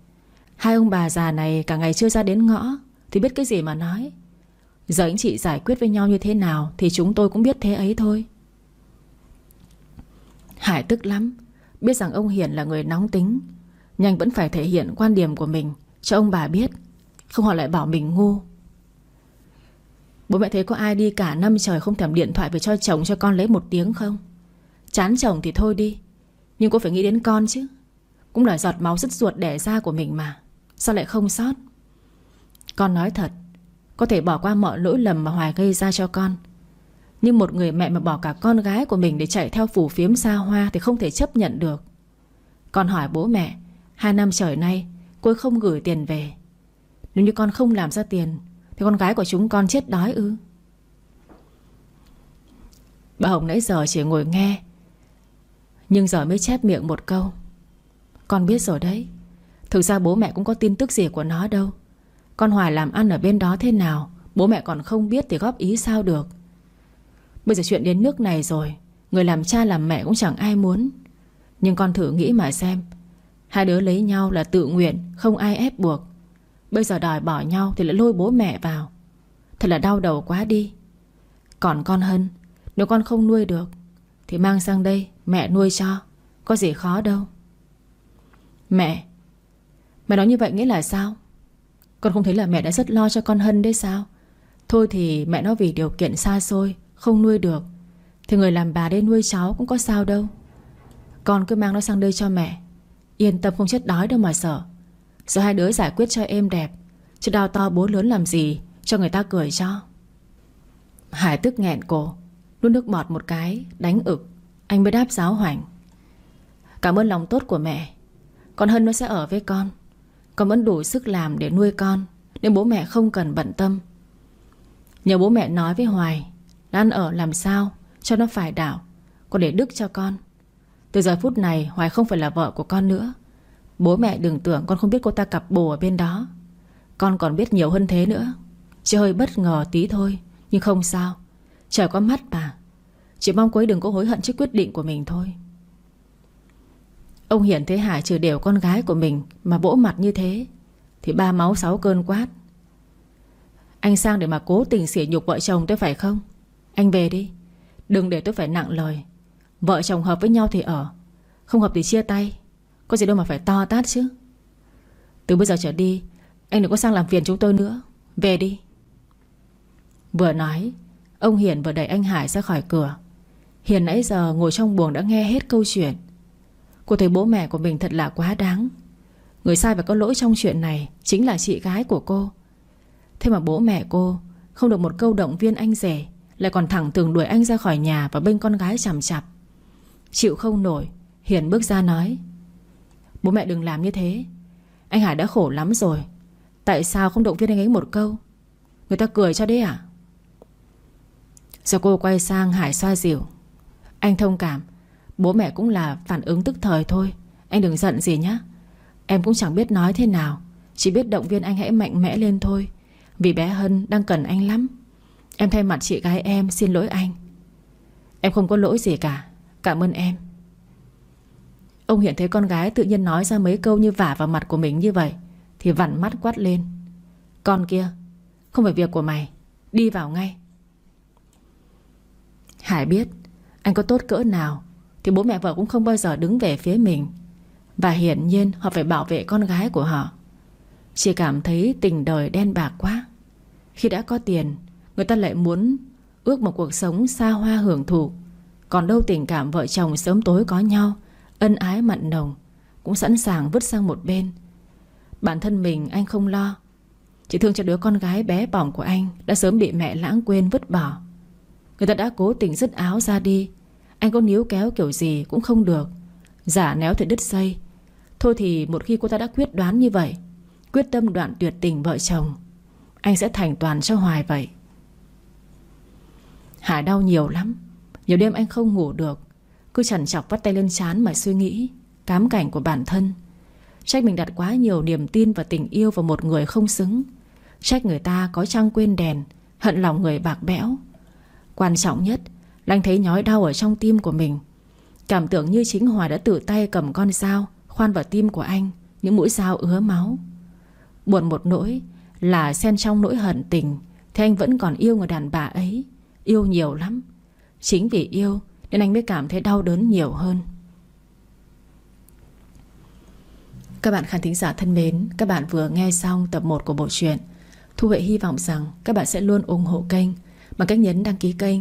[SPEAKER 1] Hai ông bà già này cả ngày chưa ra đến ngõ thì biết cái gì mà nói. Giờ anh chị giải quyết với nhau như thế nào Thì chúng tôi cũng biết thế ấy thôi. Hải tức lắm. Biết rằng ông Hiền là người nóng tính. Nhanh vẫn phải thể hiện quan điểm của mình, Cho ông bà biết. Không họ lại bảo mình ngu. Bố mẹ thấy có ai đi cả năm trời Không thèm điện thoại về cho chồng cho con lấy một tiếng không? Chán chồng thì thôi đi. Nhưng cô phải nghĩ đến con chứ. Cũng là giọt máu sứt ruột đẻ ra của mình mà. Sao lại không sót? Con nói thật có thể bỏ qua mọi lỗi lầm mà Hoài gây ra cho con. Nhưng một người mẹ mà bỏ cả con gái của mình Để chạy theo phủ phiếm xa hoa Thì không thể chấp nhận được. Con hỏi bố mẹ, Hai năm trời nay, cô ấy không gửi tiền về. Nếu như con không làm ra tiền, Thì con gái của chúng con chết đói ư? Bà Hồng nãy giờ chỉ ngồi nghe, Nhưng giờ mới chép miệng một câu. Con biết rồi đấy. Thực ra bố mẹ cũng có tin tức gì của nó đâu con Hoài làm ăn ở bên đó thế nào? Bố mẹ còn không biết thì góp ý sao được? Bây giờ chuyện đến nước này rồi, Người làm cha làm mẹ cũng chẳng ai muốn. Nhưng con thử nghĩ mà xem. Hai đứa lấy nhau là tự nguyện, Không ai ép buộc. Bây giờ đòi bỏ nhau thì lại lôi bố mẹ vào. Thật là đau đầu quá đi. Còn con Hân, Nếu con không nuôi được, Thì mang sang đây mẹ nuôi cho. Có gì khó đâu. Mẹ Mẹ nói như vậy nghĩa là sao? Con không thấy là mẹ đã rất lo cho con Hân đấy sao? Thôi thì mẹ nó vì điều kiện xa xôi, Không nuôi được. Thì người làm bà đây nuôi cháu cũng có sao đâu. Con cứ mang nó sang đây cho mẹ. Yên tâm không chết đói đâu mà sợ. Rồi hai đứa giải quyết cho êm đẹp. Chứ đau to bố lớn làm gì Cho người ta cười cho. Hải tức nghẹn cổ, Nuốt nước bọt một cái, Đánh ực. Anh mới đáp giáo hoảnh Cảm ơn lòng tốt của mẹ. Con Hân nó sẽ ở với con. Con vẫn đủ sức làm để nuôi con, Nên bố mẹ không cần bận tâm. Nhờ bố mẹ nói với Hoài Là ăn ở làm sao? Cho nó phải đảo, Con để đức cho con. Từ giờ phút này, Hoài không phải là vợ của con nữa. Bố mẹ đừng tưởng con không biết cô ta cặp bồ ở bên đó. Con còn biết nhiều hơn thế nữa. Chỉ hơi bất ngờ tí thôi, Nhưng không sao. Trời có mắt mà. Chỉ mong cô ấy đừng có hối hận trước quyết định của mình thôi. Ông Hiển thấy Hải trừ đều con gái của mình Mà vỗ mặt như thế, Thì ba máu sáu cơn quát. Anh sang để mà cố tình sỉ nhục vợ chồng tôi phải không? Anh về đi, Đừng để tôi phải nặng lời. Vợ chồng hợp với nhau thì ở, Không hợp thì chia tay. Có gì đâu mà phải to tát chứ. Từ bây giờ trở đi, Anh đừng có sang làm phiền chúng tôi nữa. Về đi. Vừa nói, Ông Hiền vừa đẩy anh Hải ra khỏi cửa. Hiền nãy giờ ngồi trong buồng đã nghe hết câu chuyện. Cô thấy bố mẹ của mình thật là quá đáng. Người sai và có lỗi trong chuyện này Chính là chị gái của cô. Thế mà bố mẹ cô Không được một câu động viên anh rể, Lại còn thẳng thường đuổi anh ra khỏi nhà Và bênh con gái chằm chặp. Chịu không nổi, Hiền bước ra nói, Bố mẹ đừng làm như thế. Anh Hải đã khổ lắm rồi. Tại sao không động viên anh ấy một câu? Người ta cười cho đấy à? Giờ cô quay sang Hải xoa dịu, Anh thông cảm Bố mẹ cũng là phản ứng tức thời thôi. Anh đừng giận gì nhé Em cũng chẳng biết nói thế nào. Chỉ biết động viên anh hãy mạnh mẽ lên thôi. Vì bé Hân đang cần anh lắm. Em thay mặt chị gái em xin lỗi anh. Em không có lỗi gì cả. Cảm ơn em. Ông hiện thấy con gái tự nhiên nói ra mấy câu như vả vào mặt của mình như vậy, Thì vặn mắt quát lên. Con kia, Không phải việc của mày. Đi vào ngay. Hải biết, Anh có tốt cỡ nào thì bố mẹ vợ cũng không bao giờ đứng về phía mình. Và hiển nhiên họ phải bảo vệ con gái của họ. Chỉ cảm thấy tình đời đen bạc quá. Khi đã có tiền, Người ta lại muốn ước một cuộc sống xa hoa hưởng thụ. Còn đâu tình cảm vợ chồng sớm tối có nhau, Ân ái mặn nồng, Cũng sẵn sàng vứt sang một bên. Bản thân mình anh không lo. Chỉ thương cho đứa con gái bé bỏng của anh Đã sớm bị mẹ lãng quên vứt bỏ. Người ta đã cố tình dứt áo ra đi anh có níu kéo kiểu gì cũng không được. Giả néo thì đứt dây. Thôi thì một khi cô ta đã quyết đoán như vậy, Quyết tâm đoạn tuyệt tình vợ chồng, Anh sẽ thành toàn cho Hoài vậy. Hải đau nhiều lắm. Nhiều đêm anh không ngủ được. Cứ chằn chọc vắt tay lên chán mà suy nghĩ, Cám cảnh của bản thân. Trách mình đặt quá nhiều niềm tin và tình yêu vào một người không xứng. Trách người ta có trăng quên đèn, Hận lòng người bạc bẽo. Quan trọng nhất Lanh thấy nhói đau ở trong tim của mình. Cảm tưởng như chính Hòa đã tự tay cầm con dao, Khoan vào tim của anh, Những mũi dao ứa máu. Buồn một nỗi là xen trong nỗi hận tình, Thì anh vẫn còn yêu người đàn bà ấy, Yêu nhiều lắm. Chính vì yêu Nên anh mới cảm thấy đau đớn nhiều hơn. Các bạn khán thính giả thân mến, Các bạn vừa nghe xong tập 1 của bộ truyện. Thu Huệ hy vọng rằng các bạn sẽ luôn ủng hộ kênh Bằng cách nhấn đăng ký kênh